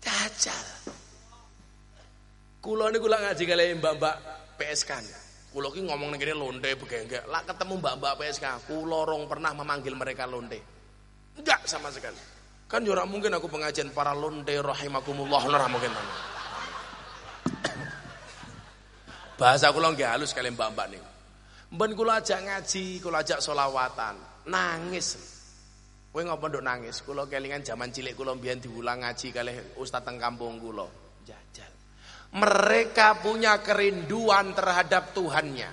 Jajal. Kulo niku lak ngaji kali mbak-mbak PSK. Kulo ki ngomong ning kene lonte begengge. Lak ketemu mbak-mbak PSK, kulo rong pernah memanggil mereka lonte. Enggak sama sekali. Kan yo mungkin aku pengajian para lonte rahimakumullah ora mungkin. [coughs] Bahasa kula nggih halus kali mbak-mbak niku. Mben kula ajak ngaji, kula ajak solawatan, nangis. Kowe ngapa nduk nangis? Kula kelingan zaman cilik kula mbiyen diulang ngaji kalih ustaz teng kampung. Jajal. Mereka punya kerinduan terhadap Tuhannya.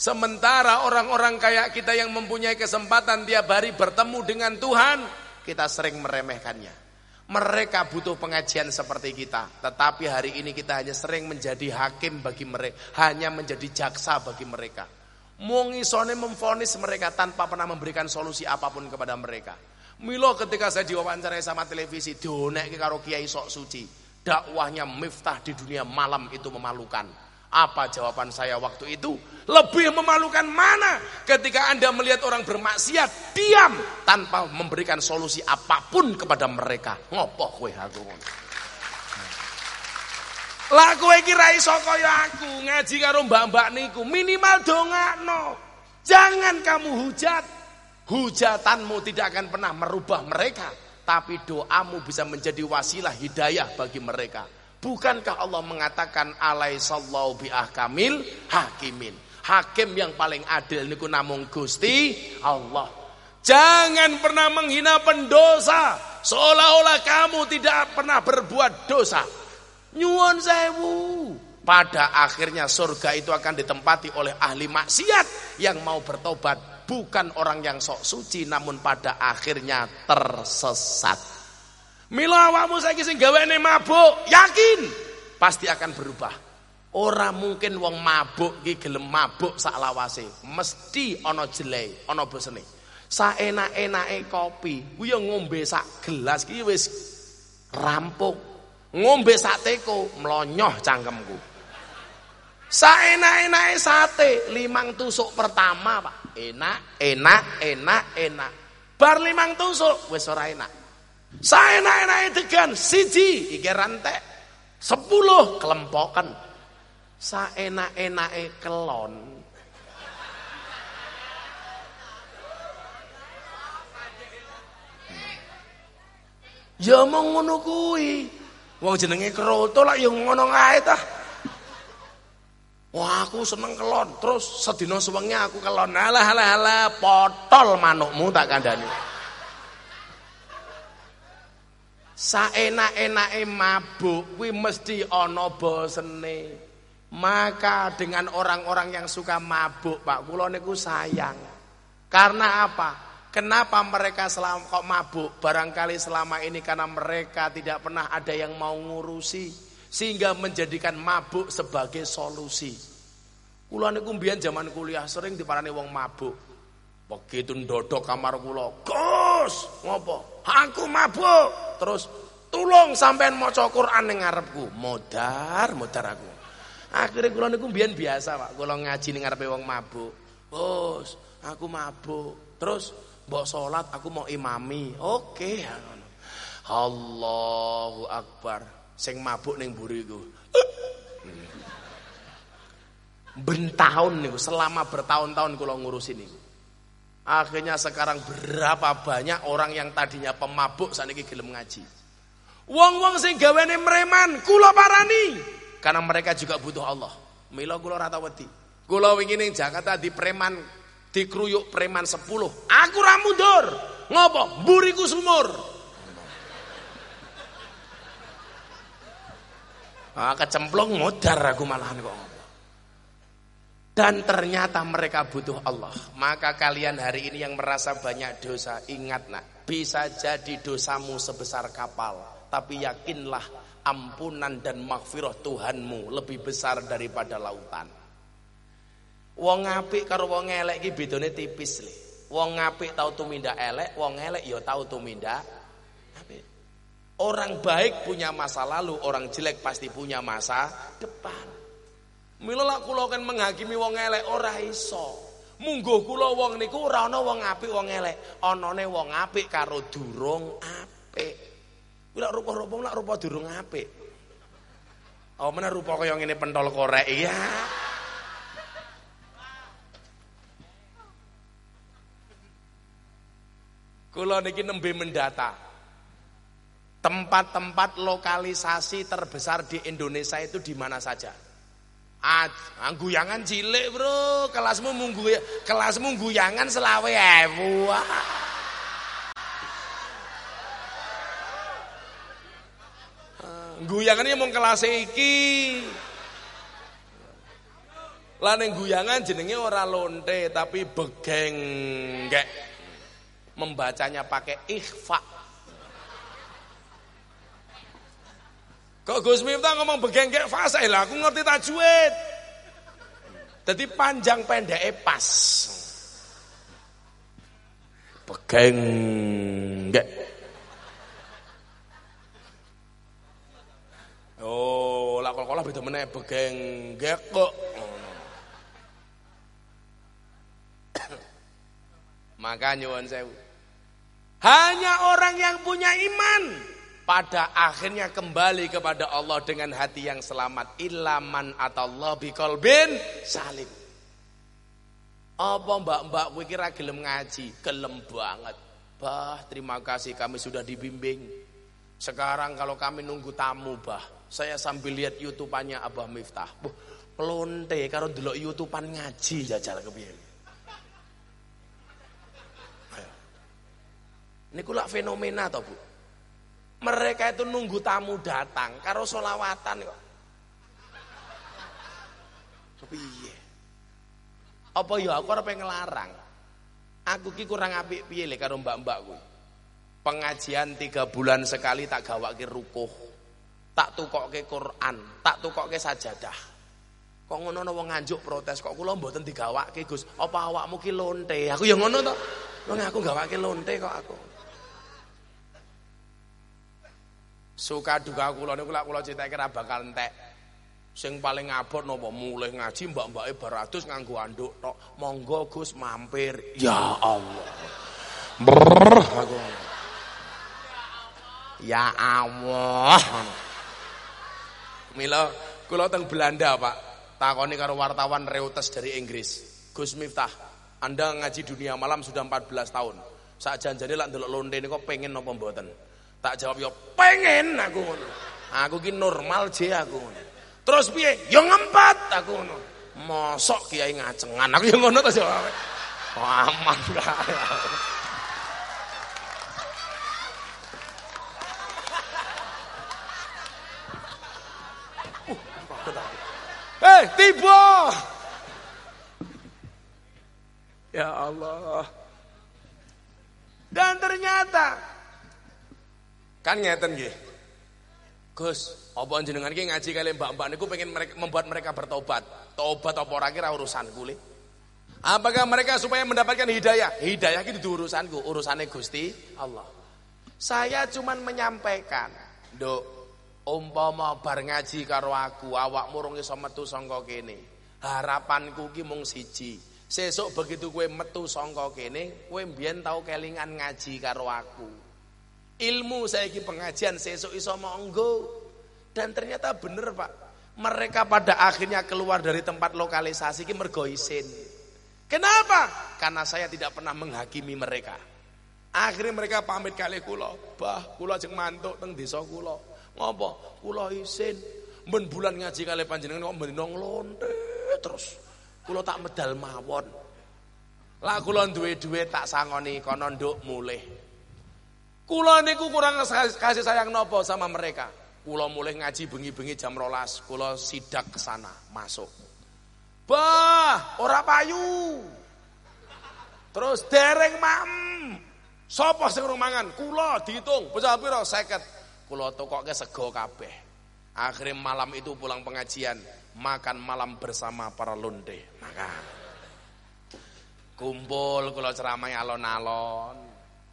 Sementara orang-orang kayak kita yang mempunyai kesempatan tiap hari bertemu dengan Tuhan, kita sering meremehkannya. Mereka butuh pengajian seperti kita, tetapi hari ini kita hanya sering menjadi hakim bagi mereka, hanya menjadi jaksa bagi mereka. Mongisone memfonis mereka tanpa pernah memberikan solusi apa pun kepada mereka. Milo ketika saya diwawancarai sama televisi, donek karo kiai sok suci. Dakwahnya miftah di dunia malam itu memalukan. Apa jawaban saya waktu itu? Lebih memalukan mana ketika Anda melihat orang bermaksiat diam tanpa memberikan solusi apa pun kepada mereka. Ngopoh kowe aku. Lah kowe iki ra iso aku ngaji karo mbak-mbak niku minimal dongakno. Jangan kamu hujat Hujatanmu tidak akan pernah merubah mereka, tapi doamu bisa menjadi wasilah hidayah bagi mereka. Bukankah Allah mengatakan alaihissallahu biahkamil hakimin. Hakim yang paling adil niku namung Gusti Allah. Jangan pernah menghina pendosa seolah-olah kamu tidak pernah berbuat dosa. Nyuwun sewu. Pada akhirnya surga itu akan ditempati oleh ahli maksiat yang mau bertobat bukan orang yang sok suci namun pada akhirnya tersesat. Milo awakmu saiki sing gawene mabuk, yakin pasti akan berubah. Ora mungkin wong mabuk ki gelem mabuk sak lawase, mesti ana jelei, ana bosene. Saenak-enake kopi, ku ya ngombe sak gelas ki wis rampung. Ngombe sak teko mlonyoh cangkemku. Saenak-enake sate, limang tusuk pertama, Pak enak, enak, enak, enak. Bar limang tusuk wis ora enak. Saenak-enake degan siji iki rantek. Sepuluh kelempokan. Saenak-enake kelon. Ya mau ngono kuwi. Wong jenenge kroto lak ya ngono kae. Wah aku seneng kelon. Terus sedina suwengnya aku kelon. Alah alah alah Potol manukmu tak kandani Saenak-enake mabuk Kuwi mesti ana bosene. Maka dengan orang-orang yang suka mabuk Pak Kulo niku sayang. Karena apa? Kenapa mereka selama kok mabuk? Barangkali selama ini karena mereka tidak pernah ada yang mau ngurusi sehingga menjadikan mabuk sebagai solusi. Kula niku mbiyen zaman kuliah sering diparani wong mabuk. Begitu ndodok kamar kula, "Gus, ngopo? Aku mabuk." Terus, "Tulung sampean maca Quran ning ngarepku." Modar, modar aku. Akhirnya kula niku mbiyen biasa, Pak. Kula ngaji ning ngarepe wong mabuk. "Gus, aku mabuk." Terus, "Mbok salat aku mau imami." Oke, Allahu Akbar sing mabuk ning mburi iku. Ben tahun niku selama bertahun-tahun kula ngurusin niku. Akhirnya sekarang berapa banyak orang yang tadinya pemabuk saniki gelem ngaji. Wong-wong sing gawene mreman kula parani karena mereka juga butuh Allah. Mila kula rata wedi. Kula wingi ning Jakarta di preman dikruyuk preman 10. Aku ra mundur. Ngopo? Mburiku sumur. Ah, kecemplung modar aku malahan kok. Dan ternyata mereka butuh Allah. Maka kalian hari ini yang merasa banyak dosa, ingat nak. bisa jadi dosamu sebesar kapal, tapi yakinlah ampunan dan maghfirah Tuhanmu lebih besar daripada lautan. Wong apik karo wong elek iki bedane tipis le. Wong apik tau tumindak elek, wong elek ya tau tumindak. Orang baik punya masa lalu, orang jelek pasti punya masa depan. Mila lak kula kan menghakimi wong elek ora iso. Munggo kula wong niku ora ana wong apik wong elek, anane wong apik karo durung apik. Kuwi lak rupa-rupa lak rupa durung apik. Oh mana rupa kaya ngene pentol korek iya. Kula niki nembe mendata. Tempat-tempat lokalisasi terbesar di Indonesia itu di mana saja? Ah, guyangan cilik, Bro. Kelasmu munggu kelasmu guyangan selawe ewu. Guyangan ini mau kelas iki. Lah ning guyangan jenenge ora lonte tapi begenggek. Membacanya pakai ikhfa. Kok Gus Miftah ngomong begenggek fase lah aku ngerti tajwid. Jadi panjang pendek pas. Begenggek. Oh, lah kalau kalau beda meneh begenggek kok. Maka nyuwun sewu. Hanya orang yang punya iman pada akhirnya kembali kepada Allah dengan hati yang selamat. Ilaman Allah biqalbin salim. Apa mbak-mbak kowe kira gelem ngaji? Gelem banget. Bah terima kasih kami sudah dibimbing. Sekarang kalau kami nunggu tamu bah saya sambil lihat youtubannya Abah Miftah. Buh, pelonte karo delok youtuban ngaji jajal kepiye. Ini kulak fenomena toh bu mereka itu nunggu tamu datang karo solawatan kok. Piye? Apa ya aku ora ngelarang. Aku ki kurang apik piye le karo mbak-mbak kuwi. Pengajian tiga bulan sekali tak gawake rukuh. Tak tukokke Quran, tak tukokke sajadah. Kok ngono ana wong nganjuk protes kok kula mboten digawake Gus. Apa awakmu ki lonte? Aku ya ngono to. Wong aku gawake lonte kok aku. Suka duka kula niku lak kula critake ra bakal entek. Sing paling ngabot napa mulih ngaji mbak-mbake baratus nganggo anduk tok. Monggo Gus mampir. Ya Allah. Brr, aku. Ya Allah. Mila kula teng Belanda, Pak. Takoni karo wartawan Reuters dari Inggris. Gus Miftah, Anda ngaji dunia malam sudah 14 tahun. Saat janjane lak ndelok lonte niku pengen napa mboten? Tak jawab yo pengen aku ngono. Aku ki normal je aku ngono. Terus piye? Yo ngempat aku ngono. Mosok kiai ngacengan aku yo ngono to jawab. Aman gak. Eh, tiba. Ya Allah. Dan ternyata Kan ngeten nggih. Gus, apa jenengan iki ngaji kali mbak-mbak niku pengen mereka, membuat mereka bertobat. Tobat apa ora kira urusanku le. Apakah mereka supaya mendapatkan hidayah? Hidayah itu urusanku, urusannya Gusti Allah. Saya cuman menyampaikan, Dok, umpama bar ngaji karo aku, awak murung iso metu sangka kene. Harapanku ki mung siji. Sesuk begitu kue metu sangka kene, kue mbiyen tau kelingan ngaji karo aku ilmu saya ki pengajian sesuk iso monggo. Dan ternyata bener Pak. Mereka pada akhirnya keluar dari tempat lokalisasi ki mergo isin. Kenapa? Karena saya tidak pernah menghakimi mereka. Akhirnya mereka pamit kali kula. Bah kula jeng mantuk teng desa kula. Ngopo? Kula isin. Ben bulan ngaji kali panjenengan kok menong lonte terus. Kula tak medal mawon. Lah kula duwe-duwe tak sangoni kono nduk mulih Kula niku kurang kasih sayang nopo sama mereka. Kula mulai ngaji bengi-bengi jam rolas, kula sidak ke sana, masuk. Bah, ora payu. Terus dereng mam. Sapa sing mangan? Kula dihitung. Bocah pira? 50. Kula tokoke sego kabeh. Akhirnya malam itu pulang pengajian, makan malam bersama para londe. Makan. Kumpul kula ceramah alon-alon.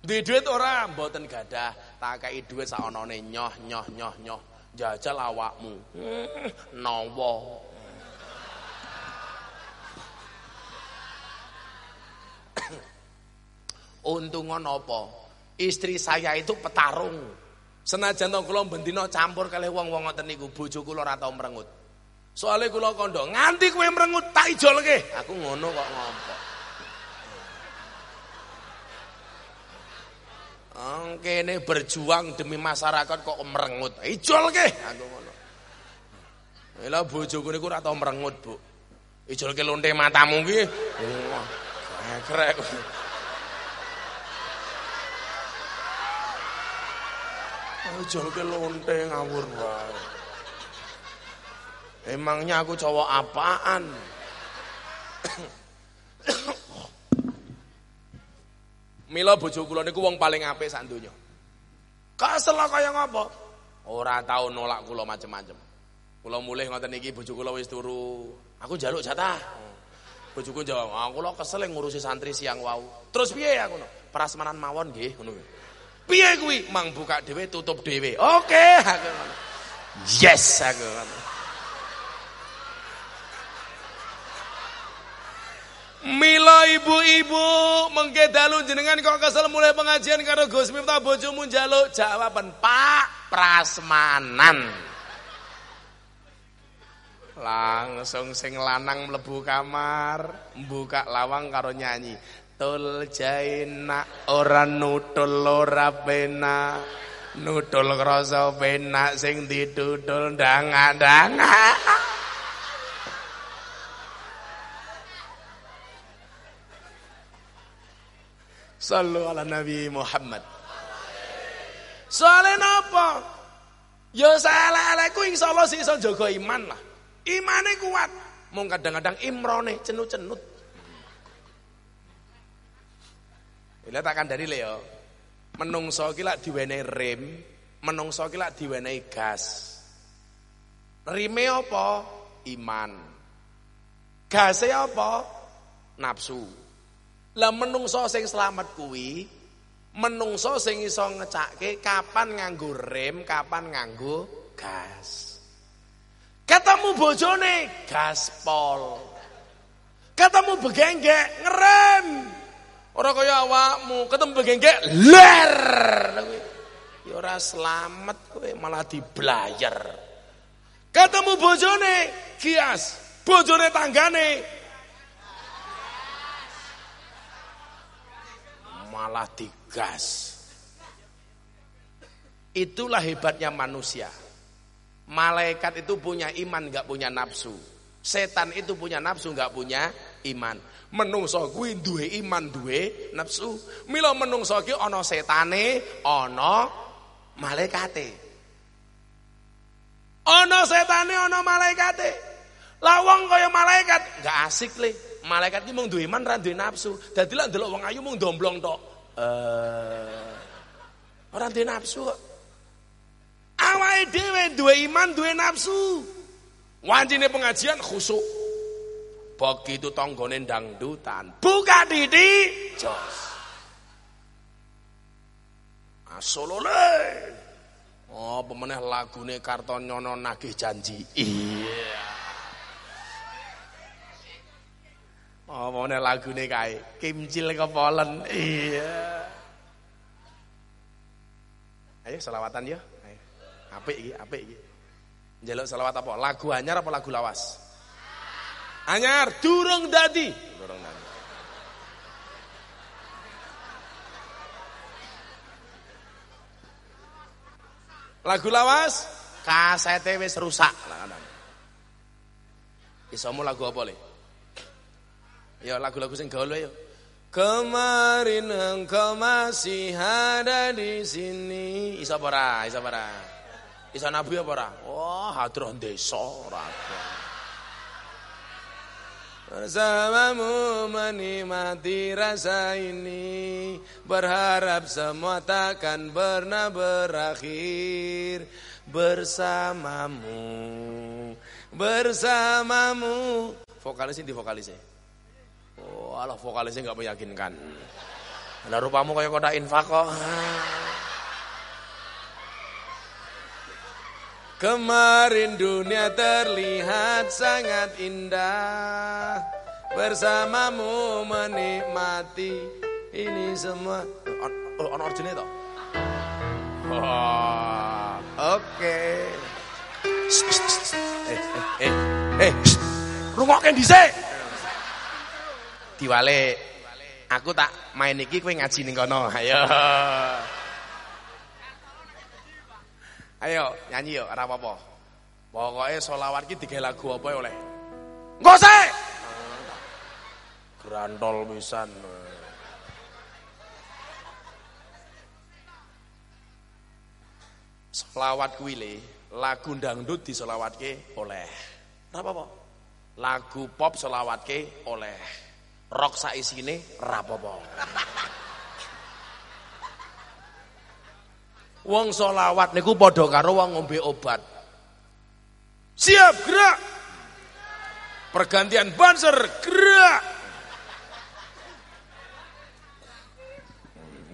Di duit ora mboten gadah, tak kei duit sakonone nyoh nyoh nyoh nyoh. Jajal awakmu. Hmm, nawa. [coughs] Untungan apa? Istri saya itu petarung. Senajan to kula bendina campur kalih wong-wong ngoten niku, bojo kula ora tau mrengut. Soale kula kandha, nganti kowe mrengut tak ijolke. Aku ngono kok ngompo. Kene berjuang demi masyarakat kok merengut. Ijolke aku ngono. Lah bojoku niku ora tau merengut, Bu. Ijolke lonte matamu ki. Wah, krek. Jolke lonte ngawur wae. Emangnya aku cowok apaan? Mila bojo kula niku wong paling apik sak donya. Kasel kaya ngapa? Ora tau nolak kula macem-macem. Kula mulih ngoten iki bojo kula wis turu. Aku njaluk jatah. Bojoku jawab, "Aku lho kesel ngurusi santri siang wau." Terus piye aku? Prasmanan mawon nggih ngono. Piye kuwi? Mang buka dhewe tutup dhewe. Oke, aku ngono. Yes, aku Mila ibu-ibu mengke dalu jenengan kok kesel mulai pengajian karo Gus Miftah bojomu njaluk jawaban Pak prasmanan. Langsung sing lanang mlebu kamar, buka lawang karo nyanyi. Tul jaina ora nutul ora pena nutul krasa penak sing ditutul ndang-ndang Sallu ala Nabi Muhammad Soalnya napa? Ya salah-alahku insyaallah sih iso jaga iman lah. Imane kuat. Mung kadang-kadang imrone cenut-cenut. Bila takkan dari Leo, menungso ki lak diwenehi rem, menungso ki lak diwenehi gas. Rime apa? Iman. Gase apa? Nafsu. Lah menungso sing selamat kuwi, menungso sing iso ngecake kapan nganggo rem, kapan nganggo gas. Ketemu bojone gaspol. Ketemu begenggek ngerem. Ora kaya awakmu, ketemu begenggek ler. Ya ora selamat kowe malah diblayar. Ketemu bojone kias, bojone tanggane malah digas. Itulah hebatnya manusia. Malaikat itu punya iman, nggak punya nafsu. Setan itu punya nafsu, nggak punya iman. menungso kuwi duwe iman duwe nafsu mila menungso ki ana setane ana malaikate ana setane ana malaikate lawang kaya malaikat. Enggak asik le. Malaikat ki mung duwe iman ra duwe nafsu. Dadi lek ndelok wong ayu mung domblong tok. Eh ora duwe nafsu kok. Awake dhewe duwe iman duwe nafsu. Wancine pengajian khusuk. Begitu tonggone dangdutan, buka didi, jos. Asolole. Oh, pemeneh lagune Kartonyono nagih janji. Iya. Oh, pemeneh lagune kae Kimcil kepolen. Iya. Ayo selawatan ya. Ayo. Apik iki, apik iki. Njaluk selawat apa? Lagu anyar apa lagu lawas? Anyar durung dadi. Durung dadi. Lagu lawas kasete wis rusak. Isomu lagu apa le? Ya lagu-lagu sing gaul ya. Kemarin engkau masih ada di sini. Iso apa ora? Iso apa ora? Iso nabi apa ora? Wah, oh, hadroh desa ora. Bersamamu menikmati rasa ini Berharap semua takkan pernah berakhir Bersamamu Bersamamu Vokalisnya di vokalisnya Oh alah vokalisnya gak meyakinkan. Ada rupamu kayak kodak infak kok. Kemarin dunia terlihat sangat indah. Bersamamu menikmati ini semua. On origin itu? Oh, oke. Okay. Eh, eh, eh, eh. Rungokin dhisik Diwale Aku tak main iki kowe ngaji ning kono [laughs] ayo Ayo nyanyi yuk, ora apa-apa. Pokoke selawat ki digawe lagu apa oleh. Engko sik. Grantol pisan. Selawat kuwi le, lagu dangdut diselawatke oleh. Ora apa-apa. Lagu pop selawatke oleh. Rock saisine ora apa-apa. Wong solawat niku padha karo wong ngombe obat. Siap gerak. Pergantian banser gerak.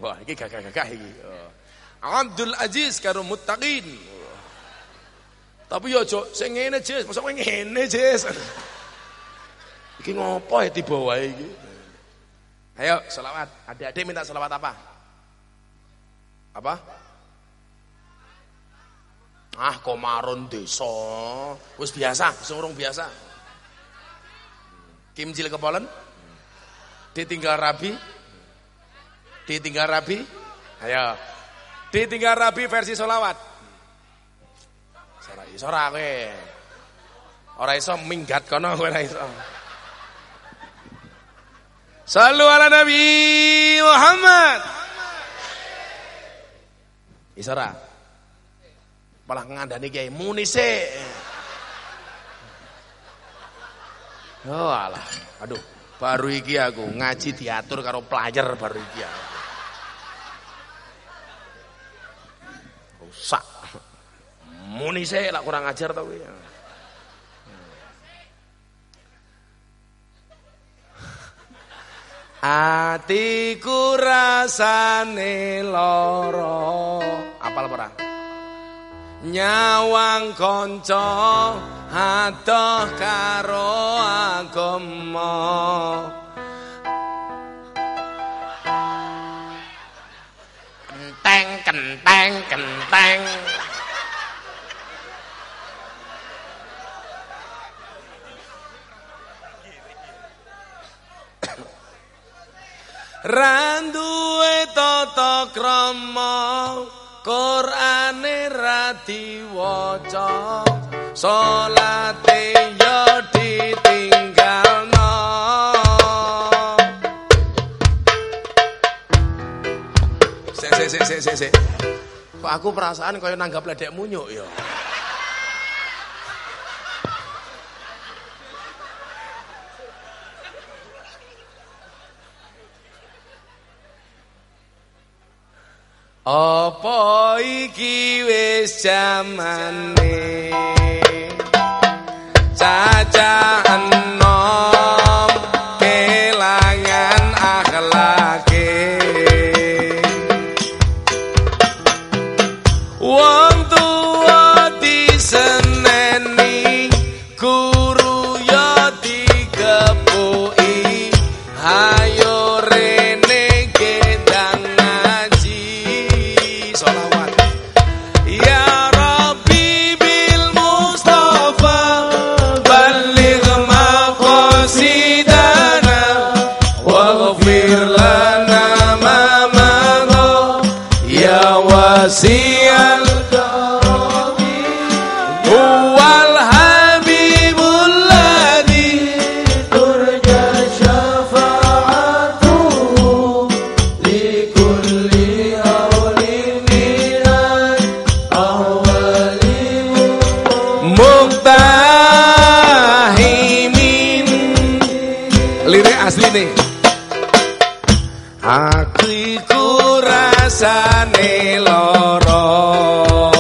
Wah, iki gagah-gagah iki. Abdul Aziz karo Muttaqin. Tapi yo aja sing ngene, Jis. Mosok ngene, Jis. Iki ngopo ya tiba wae iki? Ayo selawat. Adik-adik minta selawat apa? Apa? Ah komaron desa. Wis biasa, surung biasa. Kimjil kepolen? Ditinggal rabi? Ditinggal rabi? Ayo. Ditinggal rabi versi iso ora kowe. Ora iso minggat kono kowe ora iso. Sallu ala Nabi Muhammad. Iso ora? malah ngandani kiai muni sik. Oh alah, aduh, baru iki aku ngaji diatur karo pelajar baru iki aku. Rusak. Muni sik lah kurang ajar tau ya. Atiku rasane loro. Apal ora? nyawang kanca adoh karo agama kenteng kenteng kenteng randuwe tata krama Qur'ane ra diwaca. Salate yo ditinggalno. Sik sik sik sik sik Kok aku perasaan kaya nanggap ledek munyuk ya Apa iki wis jamane? Cacahan Yasmini Aku iku rasane loroh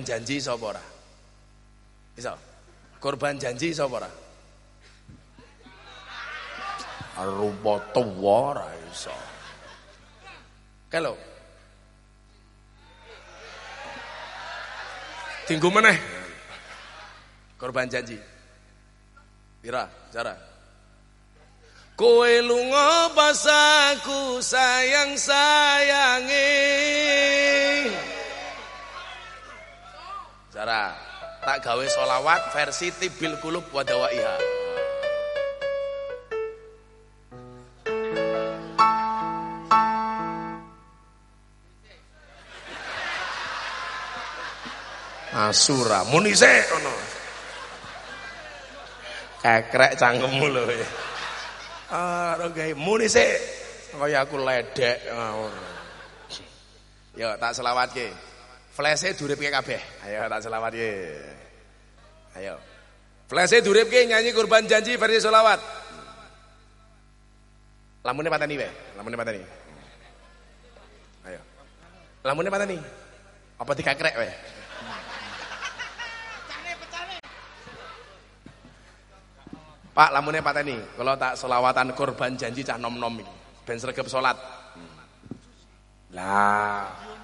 korban janji sapa ora? Iso. Korban janji sapa ora? Rupa tuwa ora iso. Kalau Tinggu meneh. Korban janji. Pira cara? Kowe lunga pas aku sayang sayangi. Cara tak gawe solawat versi tibil kulub wadawaiha. Asura munise ngono. Kekrek cangkemmu lho. Ah, gawe munise kaya aku ledek ngawur. Yo tak selawatke. Flashe duripke kabeh. Ayo tak selawatke. Ayo. Flashe duripke nyanyi kurban janji versi selawat. Lamune pateni wae, lamune pateni. Ayo. Lamune pateni. Apa dikakrek wae? Pak lamune pateni, kalau tak selawatan korban janji cah nom-nom iki. Ben sregep salat. Lah.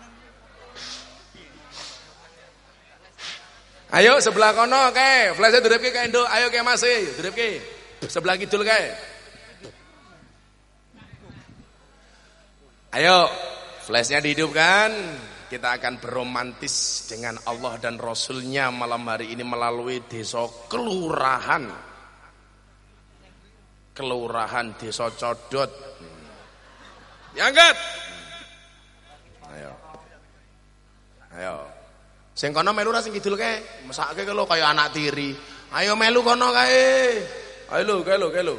Ayo sebelah kono kae, flash duripke kae nduk. Ayo kae Mas, duripke. Sebelah kidul kae. Ayo, flashnya dihidupkan. Kita akan beromantis dengan Allah dan Rasulnya malam hari ini melalui desa kelurahan. Kelurahan desa Codot. Diangkat. Ayo. Ayo. Sing kono melu ra sing kidul kae. Mesake lho kaya anak tiri. Ayo melu kono kae. Ayo lho, kae lho, kae lho.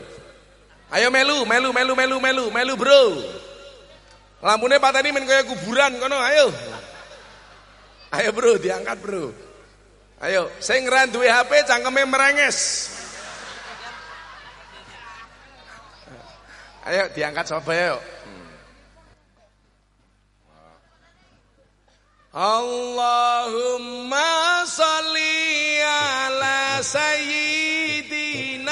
Ayo melu, melu, melu, melu, melu, melu, Bro. Lampune pateni men kaya kuburan kono, ayo. Ayo, Bro, diangkat, Bro. Ayo, sing ra duwe HP cangkeme merenges. Ayo diangkat sapa yuk. Allahumma salli ala sayyidina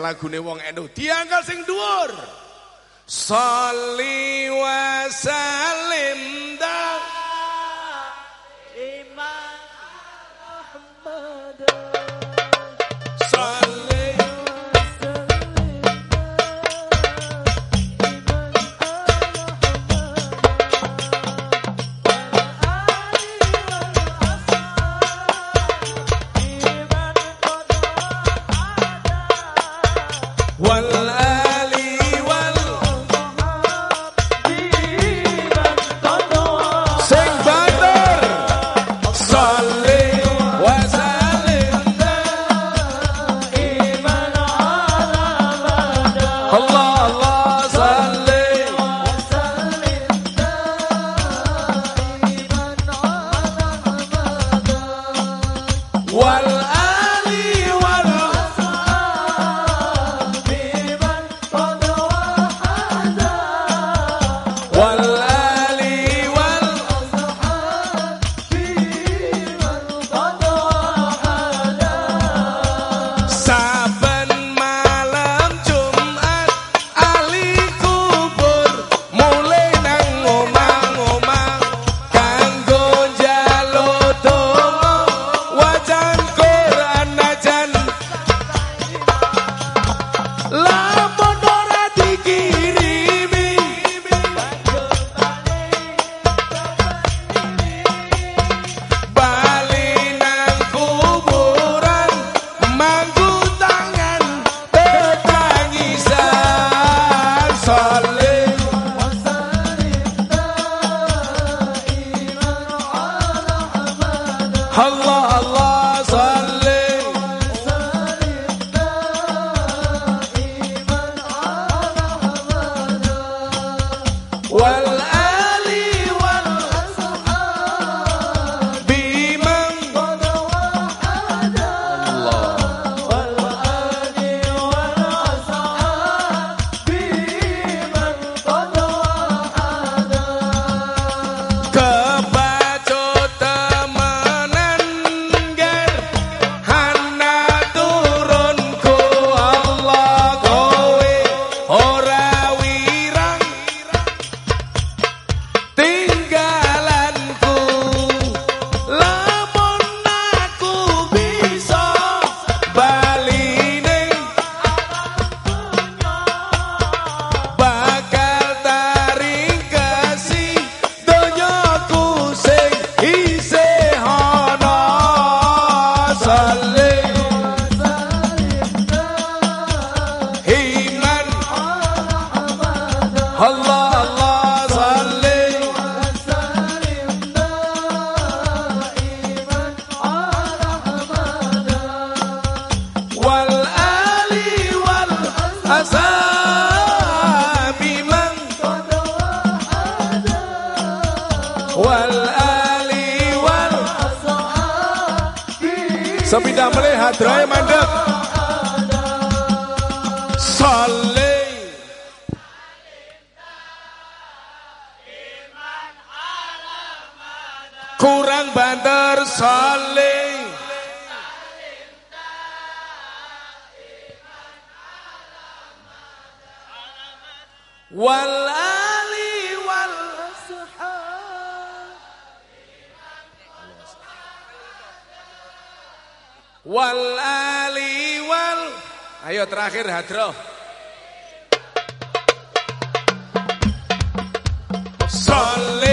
lagune wong NU diangkat sing dhuwur. Sholli Kurang banter salli wal ali wal wal ali wal. Ayo terakhir hadroh Sallu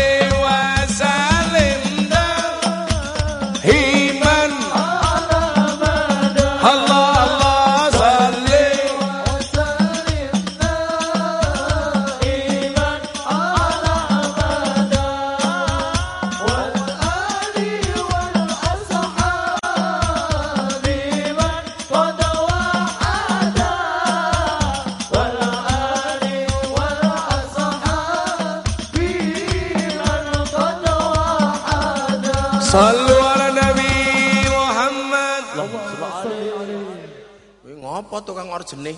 orjene?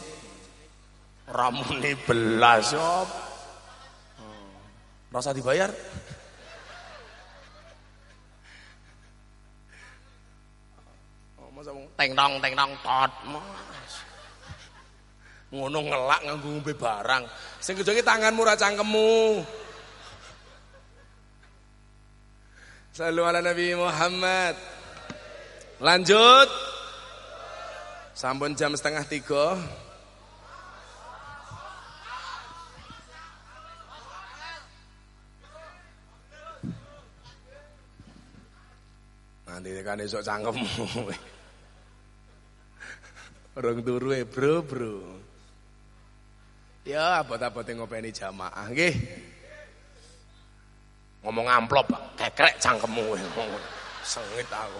Ramune belas op. Hmm. Rasa dibayar? Oh, masa teng tong teng tong tot. Ngono ngelak nganggo ngombe barang. Sing kejonge tanganmu ra cangkemmu. Salu ala Nabi Muhammad. Lanjut. Sampun jam setengah tiga. Nanti kan esok cangkemmu. Orang turu e bro bro. Ya abot-abot ngopeni jamaah nggih ngomong amplop kekrek cangkemmu sengit aku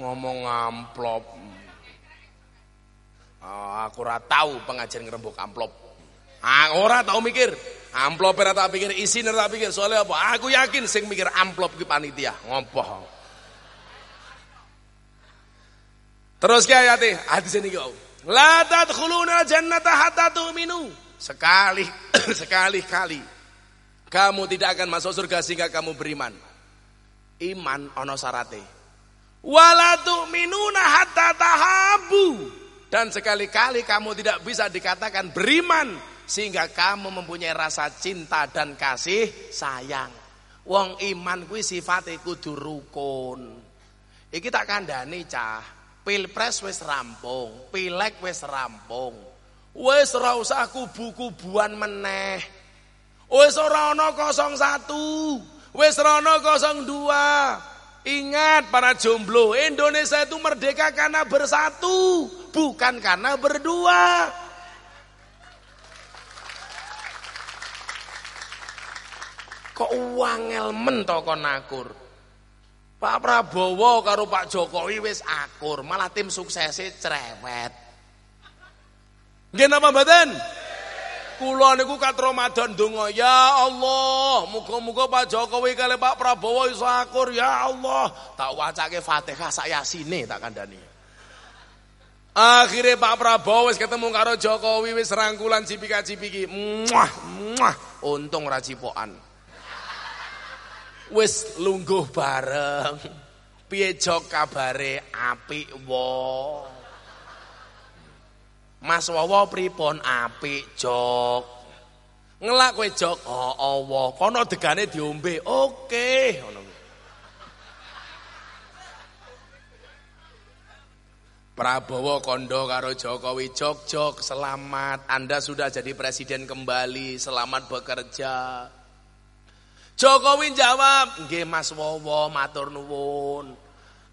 ngomong amplop. Oh, aku ora tahu pengajian ngerembuk amplop. Ah, ora tahu mikir. Amplop ora tak pikir isi ora tak pikir. Soalnya apa? Aku yakin sing mikir amplop ki panitia. Ngopoh terus ke ayatnya hadis ini kau. La tadkhuluna jannata hatta tu'minu. Sekali [coughs] sekali-kali. Kamu tidak akan masuk surga sehingga kamu beriman. Iman ono sarate. Wala tu'minuna hatta tahabu. Dan sekali-kali kamu tidak bisa dikatakan beriman sehingga kamu mempunyai rasa cinta dan kasih sayang. Wong iman kuwi sifate kudu rukun. Iki tak kandhani cah. Pilpres wis rampung, pilek wis rampung. Wis ora usah kubu-kubuan meneh. Wis ora ana 01. Wis ora ana 02. Ingat para jomblo, Indonesia itu merdeka karena bersatu, bukan karena berdua. Kok wangel men to kon akur. Pak Prabowo karo Pak Jokowi wis akur, malah tim suksesnya cerewet. Nggih napa mboten? Kula niku kat Ramadan donga, ya Allah, muga-muga Pak Jokowi kali Pak Prabowo iso akur, ya Allah. Tak wacake Fatihah sak Yasine tak kandhani. Akhirnya Pak Prabowo wis ketemu karo Jokowi wis rangkulan cipika-cipiki. Muah, muah. Untung ora cipokan. Wis lungguh bareng. Piye jok kabare apik wae. Mas Wawa pripun apik, Jok? Ngelak kowe, Jok? Oh, Allah. Kono degane diombe. Oke, ngono. Prabowo kondo karo Jokowi Jok Jok selamat Anda sudah jadi presiden kembali selamat bekerja Jokowi jawab nggih Mas Wowo matur nuwun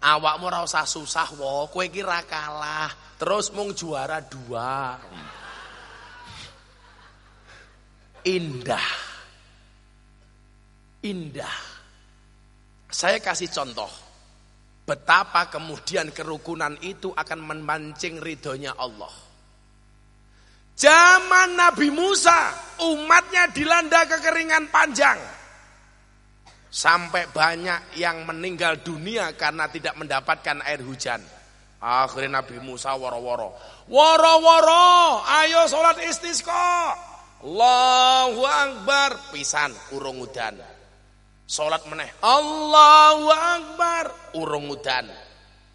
Awakmu ora usah susah wo, kowe iki kalah. Terus mung juara dua. Indah. Indah. Saya kasih contoh. Betapa kemudian kerukunan itu akan memancing ridhonya Allah. Zaman Nabi Musa, umatnya dilanda kekeringan panjang. Sampai banyak yang meninggal dunia karena tidak mendapatkan air hujan. Akhirnya Nabi Musa woro-woro. Woro-woro, ayo sholat istisqa. Allahu Akbar. Pisan, urung udan. Sholat meneh. Allahu Akbar. Urung udan.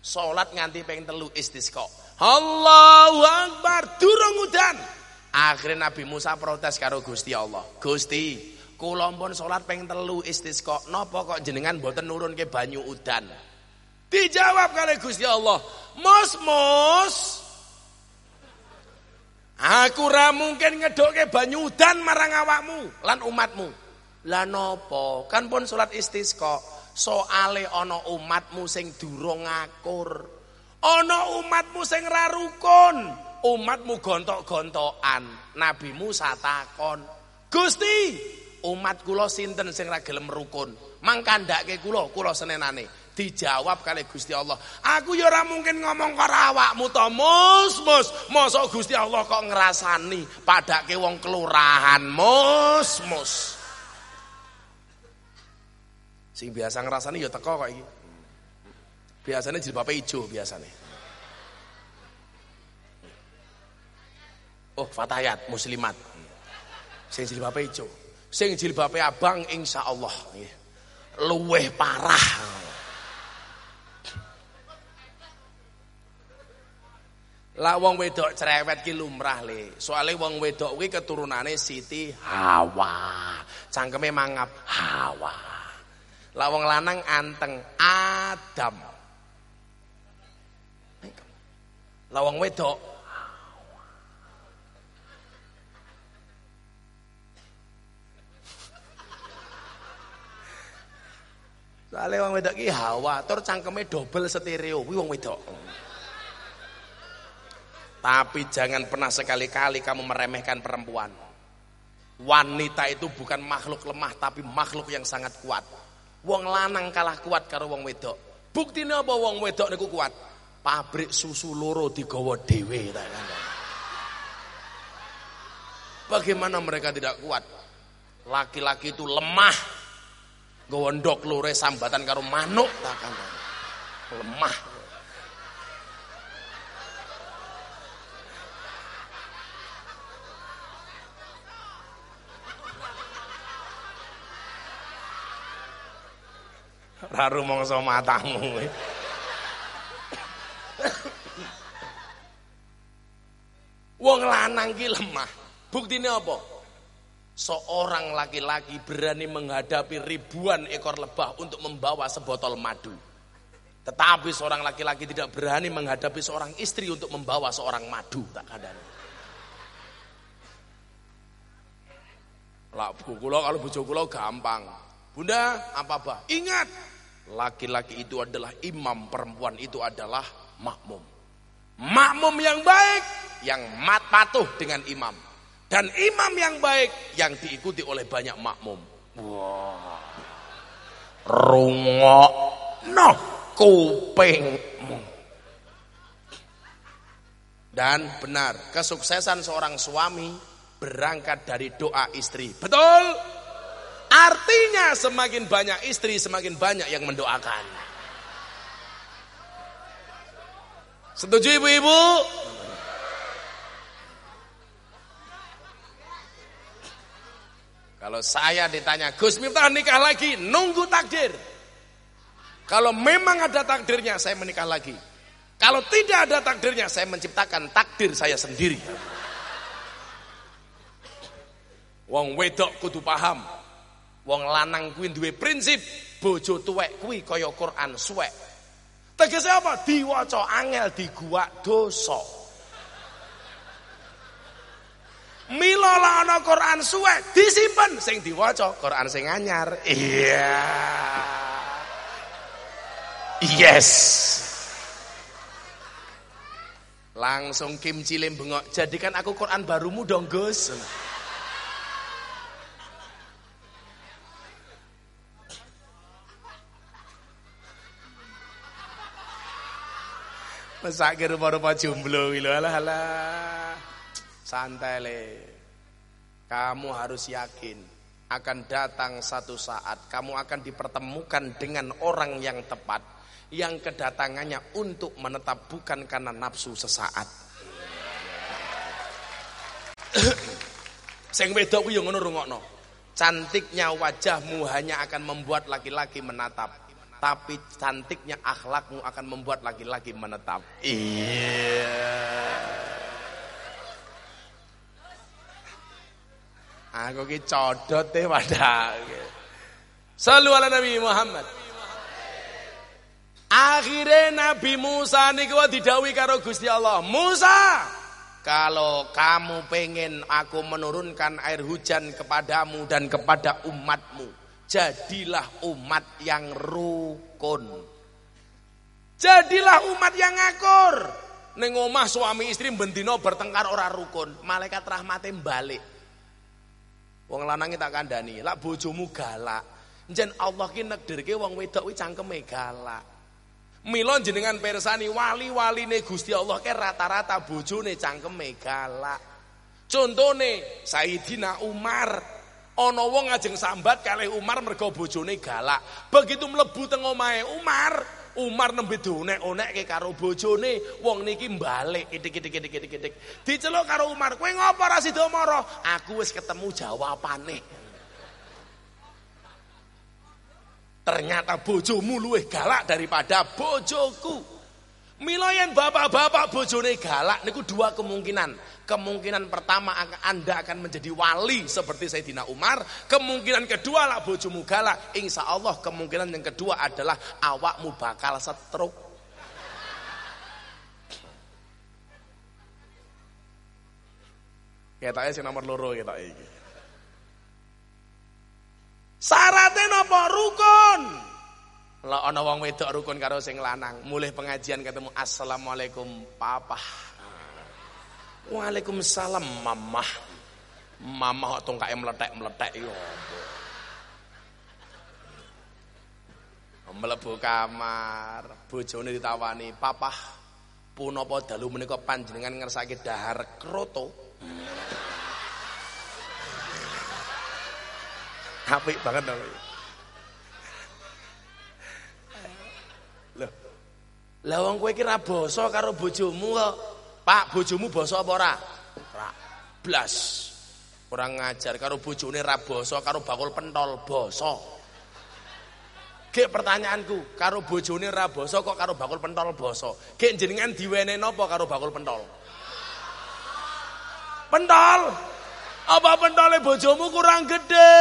Sholat nganti pengen telu istisqa. Allahu Akbar. Durung udan. Akhirnya Nabi Musa protes karo Gusti Allah. Gusti, Kula pun salat ping telu istisqa. Napa kok jenengan mboten nurunke banyu udan? Dijawab kali Gusti Allah, "Mus, mus. Aku ra mungkin ngedoke banyu udan marang awakmu lan umatmu. Lah napa? Kan pun salat istisqa. Soale ana umatmu sing durung ngakur. Ana umatmu sing ra rukun. Umatmu gontok-gontokan. Nabi Musa takon, "Gusti, umat kula sinten sing ra gelem rukun? Mangkandhake kula kula senenane. Dijawab kali Gusti Allah. Aku ya ora mungkin ngomong karo awakmu to mus mus. Mosok Gusti Allah kok ngrasani padake wong kelurahan mus mus. Sing biasa ngrasani ya teko kok iki. Biasanya jilbabe ijo biasanya oh fatayat muslimat. Sing jilbabe ijo Sing jilbabe abang insyaallah nggih. Luweh parah. Lah wong wedok cerewet ki lumrah le. Soale wong wedok kuwi keturunane Siti Hawa. Cangkeme mangap Hawa. Lah wong lanang anteng Adam. Lah wong wedok Soale wong wedok ki hawa, tur cangkeme double stereo kuwi wong wedok. Tapi jangan pernah sekali-kali kamu meremehkan perempuan. Wanita itu bukan makhluk lemah tapi makhluk yang sangat kuat. Wong lanang kalah kuat karo wong wedok. Buktine apa wong wedok niku kuat? Pabrik susu loro digawa dhewe ta kan. Bagaimana mereka tidak kuat? Laki-laki itu lemah, Gondok lure sambatan karo manuk takkan lemah Raru mongso matamu. Wong lanang ki lemah. Buktine apa? Seorang laki-laki berani menghadapi ribuan ekor lebah untuk membawa sebotol madu. Tetapi seorang laki-laki tidak berani menghadapi seorang istri untuk membawa seorang madu tak kadang. Lah kula kalau bojo kula gampang. Bunda, apa apa? Ingat, laki-laki itu adalah imam, perempuan itu adalah makmum. Makmum yang baik, yang mat patuh dengan imam. Dan imam yang baik yang diikuti oleh banyak makmum. Wah. Rungok no kupingmu. Dan benar, kesuksesan seorang suami berangkat dari doa istri. Betul? Artinya semakin banyak istri, semakin banyak yang mendoakan. Setuju ibu-ibu? Kalau saya ditanya, Gus Miftah nikah lagi, nunggu takdir. Kalau memang ada takdirnya, saya menikah lagi. Kalau tidak ada takdirnya, saya menciptakan takdir saya sendiri. Wong wedok kudu paham. Wong lanang kuwi duwe prinsip, bojo tuwek kuwi kaya Quran suwek. Tegese apa? Diwaca angel diguak dosa. Mila la ana Quran suwe disimpen sing diwaca Quran sing anyar. Iya. Yes. Langsung Kim Cilim bengok, jadikan aku Quran barumu dong, Gus. Masak rupa-rupa jomblo lho alah. Santai le. Kamu harus yakin akan datang satu saat kamu akan dipertemukan dengan orang yang tepat yang kedatangannya untuk menetap bukan karena nafsu sesaat. Sing wedok ku yo ngono rungokno. Cantiknya wajahmu hanya akan membuat laki-laki menatap, tapi cantiknya akhlakmu akan membuat laki-laki menetap. Iya. Aku ki codot teh wadah. Sallu ala Nabi Muhammad. Akhirnya Nabi Musa niku didawi karo Gusti Allah. Musa, kalau kamu pengen aku menurunkan air hujan kepadamu dan kepada umatmu, jadilah umat yang rukun. Jadilah umat yang ngakur. Ning omah suami istri bendino bertengkar ora rukun, malaikat rahmate balik. Wong lanang tak kandhani, lak bojomu galak. Jen Allah ki nekdirke wong wedok kuwi cangkeme galak. Mila jenengan persani wali-waline Gusti Allah ke rata-rata bojone cangkeme galak. Contone Sayyidina Umar ana wong ngajeng sambat kalih Umar mergo bojone galak. Begitu mlebu teng omahe Umar, Umar nembe donek-onekke karo bojone, wong niki balik kitik-kitik-kitik-kitik. Diceluk karo Umar, "Kowe ngopo ra sida mara?" Aku wis ketemu jawabane. Ternyata bojomu luwih galak daripada bojoku. Mila yen bapak-bapak bojone galak niku dua kemungkinan. Kemungkinan pertama Anda akan menjadi wali seperti Sayyidina Umar. Kemungkinan kedua lah bojomu galak. Insya Allah kemungkinan yang kedua adalah awakmu bakal setruk. Ya tak sing nomor loro tak iki. Syaratnya nopo rukun. Lah ana wong wedok rukun karo sing lanang, mulai pengajian ketemu assalamualaikum papa. Waalaikumsalam mamah. Mamah kok tongkake meletek-meletek iki Mlebu kamar, bojone ditawani, "Papa, punapa dalu menika panjenengan ngersake dahar kroto?" Apik banget dong. Lah wong kowe iki ra basa karo bojomu kok. Pak, bojomu basa apa ora? Ora. Blas. Ora ngajar karo bojone ra basa karo bakul pentol basa. Gek pertanyaanku, karo bojone ra basa kok karo bakul pentol basa. Gek jenengan diwene napa karo bakul pentol? Pentol. Apa pentole bojomu kurang gede?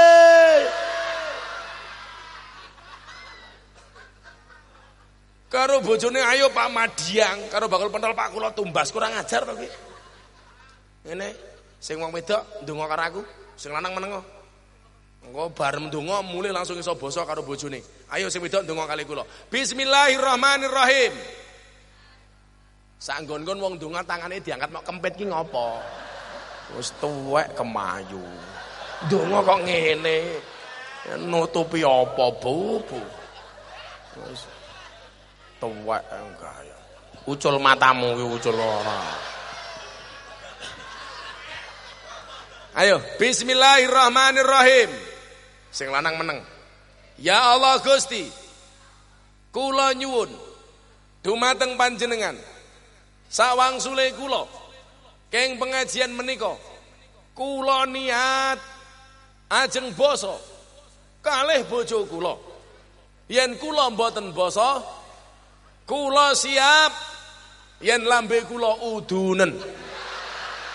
Karo bojone ayo Pak Madiang, karo bakal pentol Pak kula tumbas kurang ajar to ki. Ngene, sing wong wedok ndonga karo aku, sing lanang menengo. Engko bareng ndonga mulai langsung iso basa karo bojone. Ayo sing wedok ndonga kali kula. Bismillahirrahmanirrahim. Sanggon-gon wong ndonga tangane diangkat mau kempit ki ngopo? Wis tuwek kemayu. Donga kok ngene. Nutupi apa, Bu? Bu. Wis tuwek enggak ya. Ucul matamu ki ucul ora. Ayo, bismillahirrahmanirrahim. Sing lanang meneng. Ya Allah Gusti. Kula nyuwun dumateng panjenengan sawang sule kula Keng pengajian menika kula niat ajeng basa kalih bojo kula. Yen kula mboten basa kula siap yen lambe kula udunen.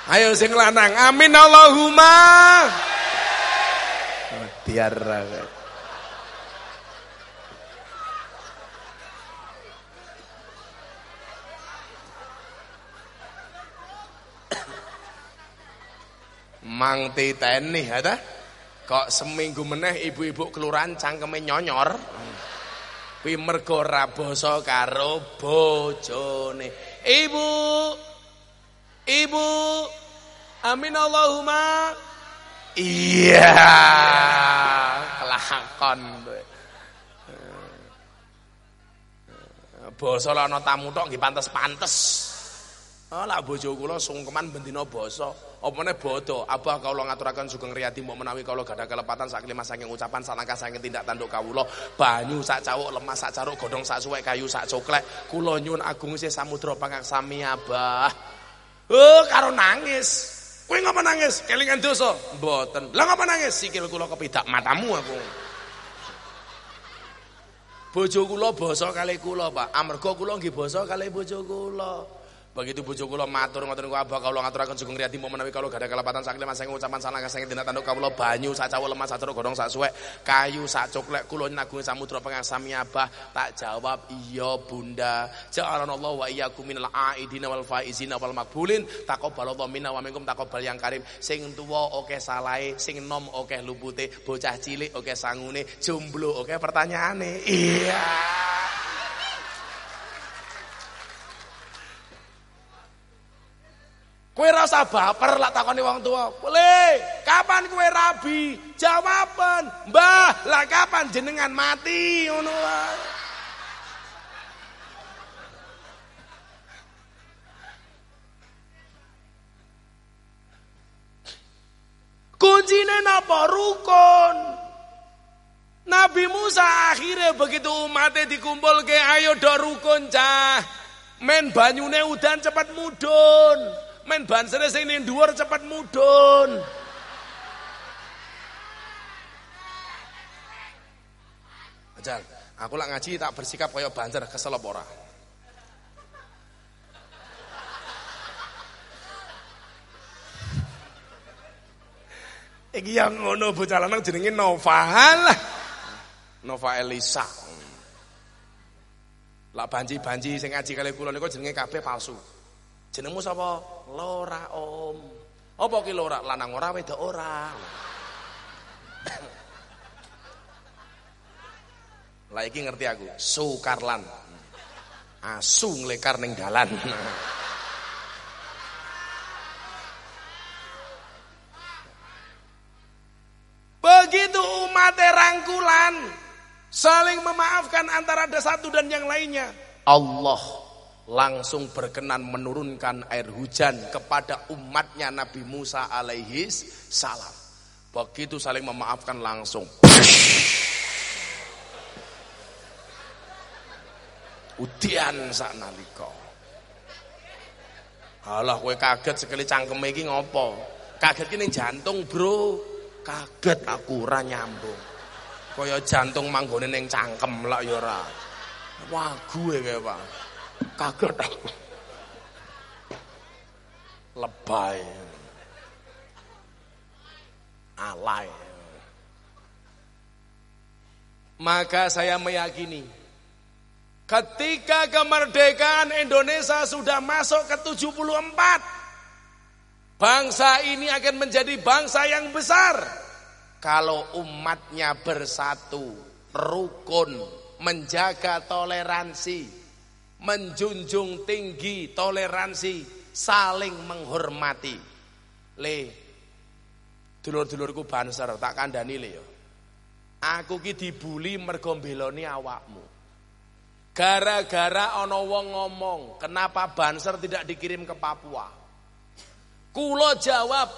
Ayo sing lanang. Amin Allahumma. Biar Mang titeni ta? Kok seminggu meneh ibu-ibu kelurahan cangkeme nyonyor. Kuwi mergo ra basa karo bojone. Ibu. Ibu. Amin Allahumma. Iya. Kelakon. Basa ana tamu tok nggih pantes-pantes. Oh, lah bojo kula sungkeman bendina basa. Apa meneh bodo. Abah kawula ngaturaken sugeng riyadi mbok menawi kawula gadah kelepatan sak kelima saking ucapan salangkah saking tindak tanduk kawula. Banyu sak cawuk lemas sak caruk godhong sak suwek kayu sak coklek. Kula nyuwun agung isih samudra pangaksami Abah. Oh, karo nangis. Kowe ngapa nangis? Kelingan dosa? Mboten. Lah ngapa nangis? Sikil kula kepidak matamu aku. Bojo kula basa kalih kula, Pak. Amarga kula nggih basa kalih bojo kula. Begitu bojo kula matur ngoten niku abah kawula ngaturaken sugeng riyadi menawi kawula gadah kelepatan sakli mas ucapan salah kasing dina tanduk kawula banyu sak cawu lemas sak godhong sak suwek kayu sak coklek kula nagung samudra pengasami abah. Tak jawab iya bunda. Ja'alana Allah wa iyyakum minal aidina wal faizina wal makbulin. Taqabbalallahu minna wa minkum taqabbal yang karim. Sing tuwa oke salahe sing nom oke lupute bocah cilik oke sangune jomblo oke pertanyaane. Iya Kue rasa baper lak takoni wong tua. Boleh. Kapan kue rabi? Jawaban, Mbah, lah kapan jenengan mati ngono wae. Napa rukun? Nabi Musa akhirnya begitu umatnya dikumpul ke ayo do rukun cah. Men banyune udan cepat mudun. Men bansere sing ning dhuwur cepet mudhun. Ajal, aku lak ngaji tak bersikap kaya banser kesel apa ora? Iki yang ngono bocah lanang jenenge Nova lah. Nova Elisa. Lah banji-banji sing ngaji kali kula niku jenenge kabeh palsu. Jenengmu sapa? Lora Om. Apa ki lora? Lanang ora wedok ora. [laughs] Lah iki ngerti aku, Sukarlan. Asu nglekar ning dalan. [laughs] Begitu umat rangkulan saling memaafkan antara satu dan yang lainnya. Allah langsung berkenan menurunkan air hujan kepada umatnya Nabi Musa alaihi salam. Begitu saling memaafkan langsung. Udian sak nalika. Alah kowe kaget sekali cangkem iki ngopo? Kaget ki jantung, Bro. Kaget aku ora nyambung. Kaya jantung manggone ning cangkem lak ya ora. Wagu e Pak. Kaget aku. Lebay. Alay. Maka saya meyakini ketika kemerdekaan Indonesia sudah masuk ke 74 bangsa ini akan menjadi bangsa yang besar kalau umatnya bersatu, rukun, menjaga toleransi, menjunjung tinggi toleransi, saling menghormati. Le, dulur-dulurku banser tak kandani le yo. Aku ki dibuli mergo mbeloni awakmu. Gara-gara ana wong ngomong, kenapa banser tidak dikirim ke Papua? Kulo jawab,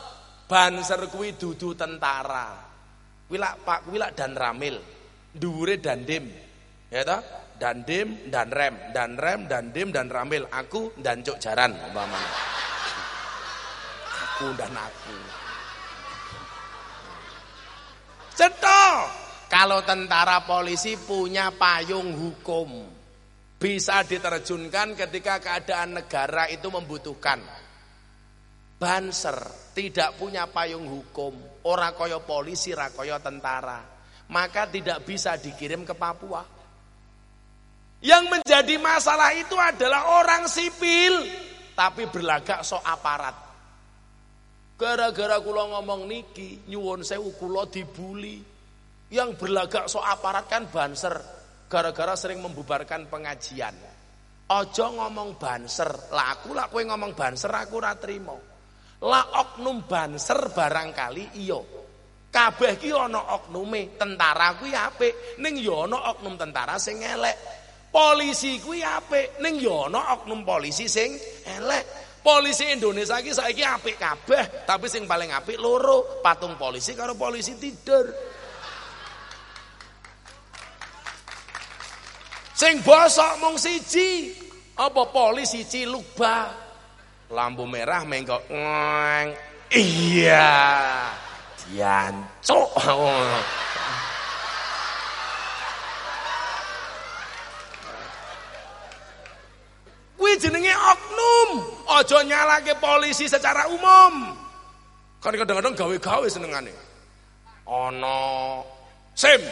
banser kuwi dudu tentara. Kuwi Pak, kuwi dan ramil. Dhuwure dandim. Ya toh? Dan dim dan rem dan rem dan dim dan ramil aku dan cuk jaran umpamanya. Aku dan aku. Ceto kalau tentara polisi punya payung hukum bisa diterjunkan ketika keadaan negara itu membutuhkan. Banser tidak punya payung hukum ora koyo polisi rakoyo tentara. Maka tidak bisa dikirim ke Papua yang menjadi masalah itu adalah orang sipil tapi berlagak so aparat. Gara-gara kula ngomong niki nyuwun sewu kula dibuli. Yang berlagak so aparat kan banser gara-gara sering membubarkan pengajian. Ojo ngomong banser, lah aku lah kowe ngomong banser aku ora trimo. Lah oknum banser barangkali iyo. Kabeh ki ana oknume, tentara kuwi apik, ning ana oknum tentara sing elek. Polisi kuwi apik, ning ya ana oknum polisi sing elek. Polisi Indonesia iki saiki apik kabeh, tapi sing paling apik loro, patung polisi karo polisi tidur. Sing bosok mung siji, apa polisi ciluba. Lampu merah mengkok ngeng. Iya. Diancuk. Kuwi jenenge oknum. Aja nyalake polisi secara umum. Kan kadang-kadang gawe-gawe senengane. Ana SIM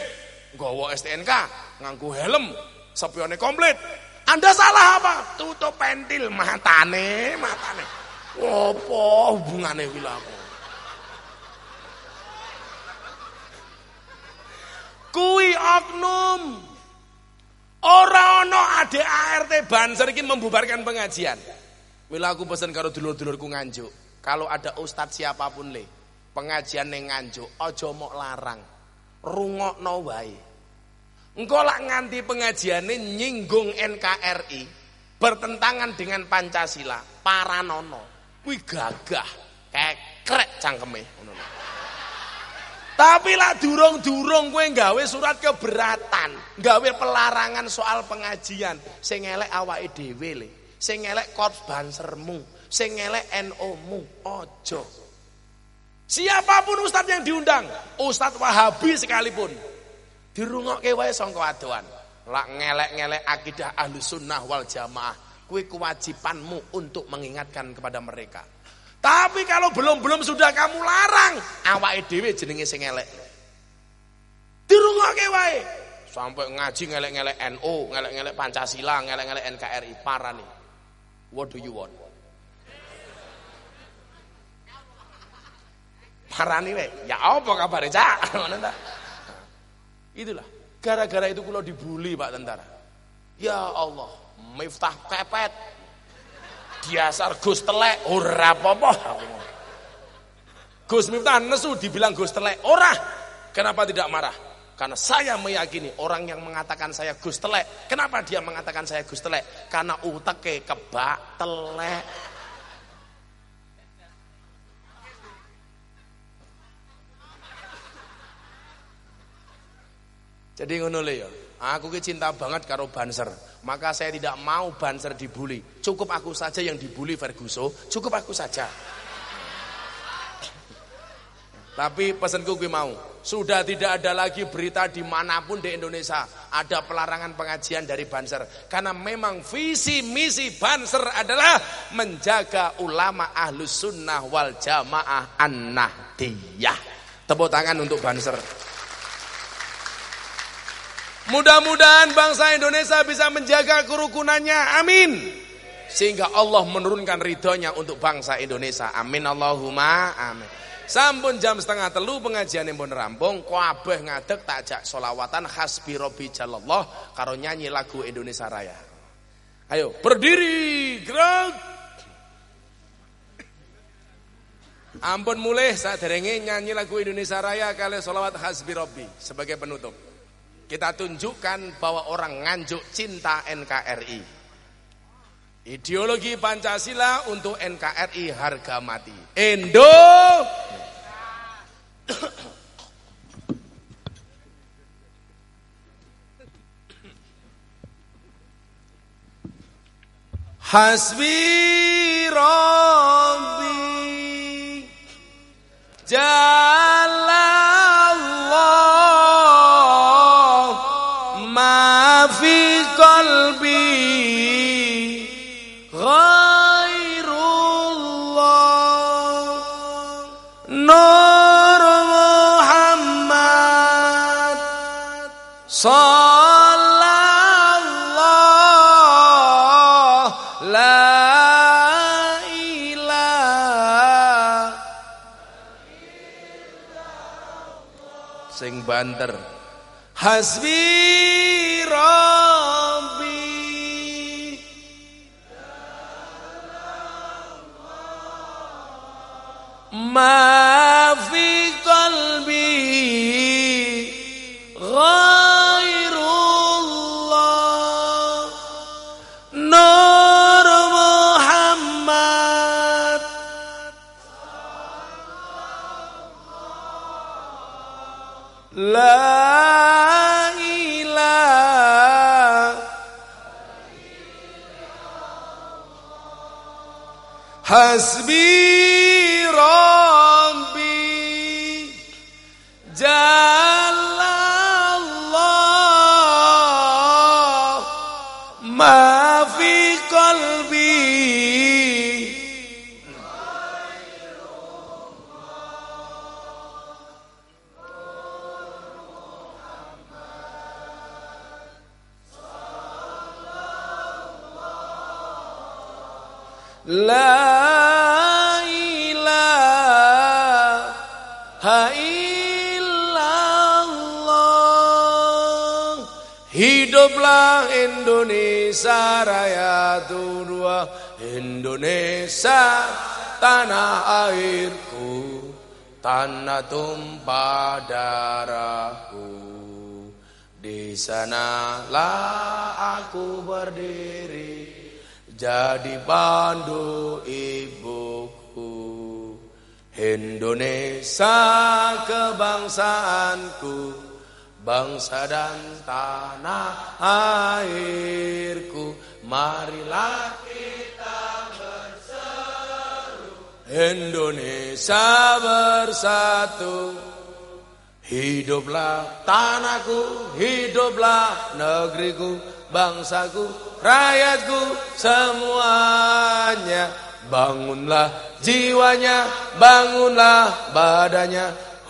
nggawa STNK, nganggo helm, sepione komplit. Anda salah apa? Tutup pentil matane, matane. Apa hubungane kuwi Kui oknum. Ora ana adik ART Banser iki membubarkan pengajian. Mila aku pesen karo dulur-dulurku nganjuk. Kalau ada ustadz siapapun le, pengajian ning nganjuk, aja mok larang. Rungokno wae. Engko lak nganti pengajiane nyinggung NKRI, bertentangan dengan Pancasila, paranono. Kuwi gagah, kekrek cangkeme ngono tapi lah durung-durung kowe gawe surat keberatan, gawe pelarangan soal pengajian, sing elek awake dhewe le, sing elek korps bansermu, sing elek NU-mu, ojo. Siapa pun ustadz yang diundang, ustadz Wahabi sekalipun, dirungokke wae sangka adoan. Lak ngelek-ngelek akidah ahlu sunnah wal jamaah, kue kewajibanmu untuk mengingatkan kepada mereka. Tapi kalau belum-belum sudah kamu larang, awake dhewe jenenge sing elek. Dirungokke wae. Sampai ngaji ngelek-ngelek NU, ngelek-ngelek Pancasila, ngelek-ngelek NKRI, parah nih. What do you want? Parah nih, ya apa kabar Cak? [laughs] Itulah. Gara-gara itu kalau dibully Pak Tentara. Ya Allah, Miftah kepet Diasar Gus telek ora apa-apa. Gus Miftah nesu dibilang Gus telek, ora. Kenapa tidak marah? Karena saya meyakini orang yang mengatakan saya Gus telek, kenapa dia mengatakan saya Gus telek? Karena uteke kebak telek. Jadi ngono le ya. Aku ki cinta banget karo Banser. Maka saya tidak mau Banser dibully. Cukup aku saja yang dibully Ferguson, cukup aku saja. Tapi pesanku gue mau, sudah tidak ada lagi berita di mana pun di Indonesia ada pelarangan pengajian dari Banser. Karena memang visi misi Banser adalah menjaga ulama ahlus sunnah wal jamaah an-nahdiyah. Tepuk tangan untuk Banser. Mudah-mudahan bangsa Indonesia bisa menjaga kerukunannya. Amin. Sehingga Allah menurunkan ridhonya untuk bangsa Indonesia. Amin Allahumma amin. Sampun jam setengah telu pengajian yang pun rampung. Kabeh ngadek takjak solawatan hasbi robi jalallah. Karo nyanyi lagu Indonesia Raya. Ayo berdiri gerak. Ampun mulai saat nyanyi lagu Indonesia Raya kali solawat hasbi robi sebagai penutup. Kita tunjukkan bahwa orang nganjuk cinta NKRI. Ideologi Pancasila untuk NKRI harga mati. Indo Hasbi Rabbi Jalallah banter. Hasbi Rabbi. Ma حسبي ربي جل الله ما Hiduplah Indonesia Raya dua. Indonesia tanah airku Tanah tumpah darahku. Di sanalah aku berdiri jadi pandu ibuku. Indonesia kebangsaanku Bangsa dan tanah airku Marilah kita berseru. Indonesia bersatu. Hiduplah tanahku, hiduplah negeriku, bangsaku, rakyatku semuanya. Bangunlah jiwanya bangunlah badannya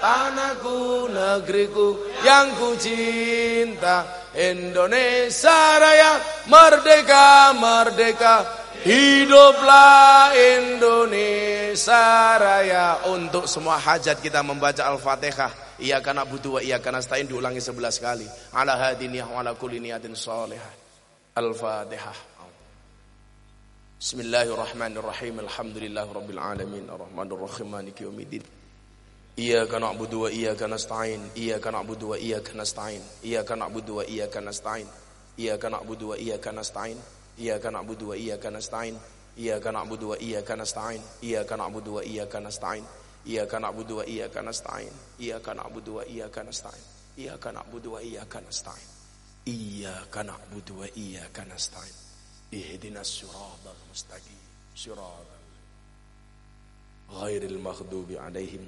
tanahku negeriku yang ku cinta Indonesia Raya merdeka merdeka hiduplah Indonesia Raya untuk semua hajat kita membaca Al-Fatihah Iya karena butuh iya karena stain diulangi sebelas kali ala hadiniyah wa ala kulli niyatin salihah Al-Fatihah Bismillahirrahmanirrahim. Alhamdulillahirabbil alamin. Arrahmanirrahim. Maliki yaumiddin. Iyyaka na'budu wa iyyaka nasta'in. Iyyaka na'budu wa iyyaka nasta'in. Iyyaka na'budu wa iyyaka nasta'in. Iyyaka na'budu wa iyyaka nasta'in. Iyyaka na'budu wa iyyaka nasta'in. Iyyaka na'budu wa iyyaka nasta'in. Iyyaka na'budu wa iyyaka nasta'in. Iyyaka na'budu wa iyyaka nasta'in. Iyyaka na'budu wa iyyaka nasta'in. Iyyaka na'budu wa iyyaka nasta'in. Iyyaka na'budu wa iyyaka nasta'in. Ihdinas siratal mustaqim. Siratal ghairil maghdubi 'alaihim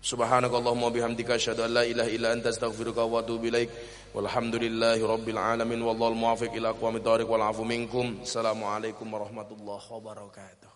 Subhanakallahumma bihamdika asyhadu an la ilaha illa anta astaghfiruka wa atubu ilaik. Walhamdulillahi rabbil alamin wallahul muwaffiq ila aqwamit thoriq wal afu minkum. Assalamualaikum warahmatullahi wabarakatuh.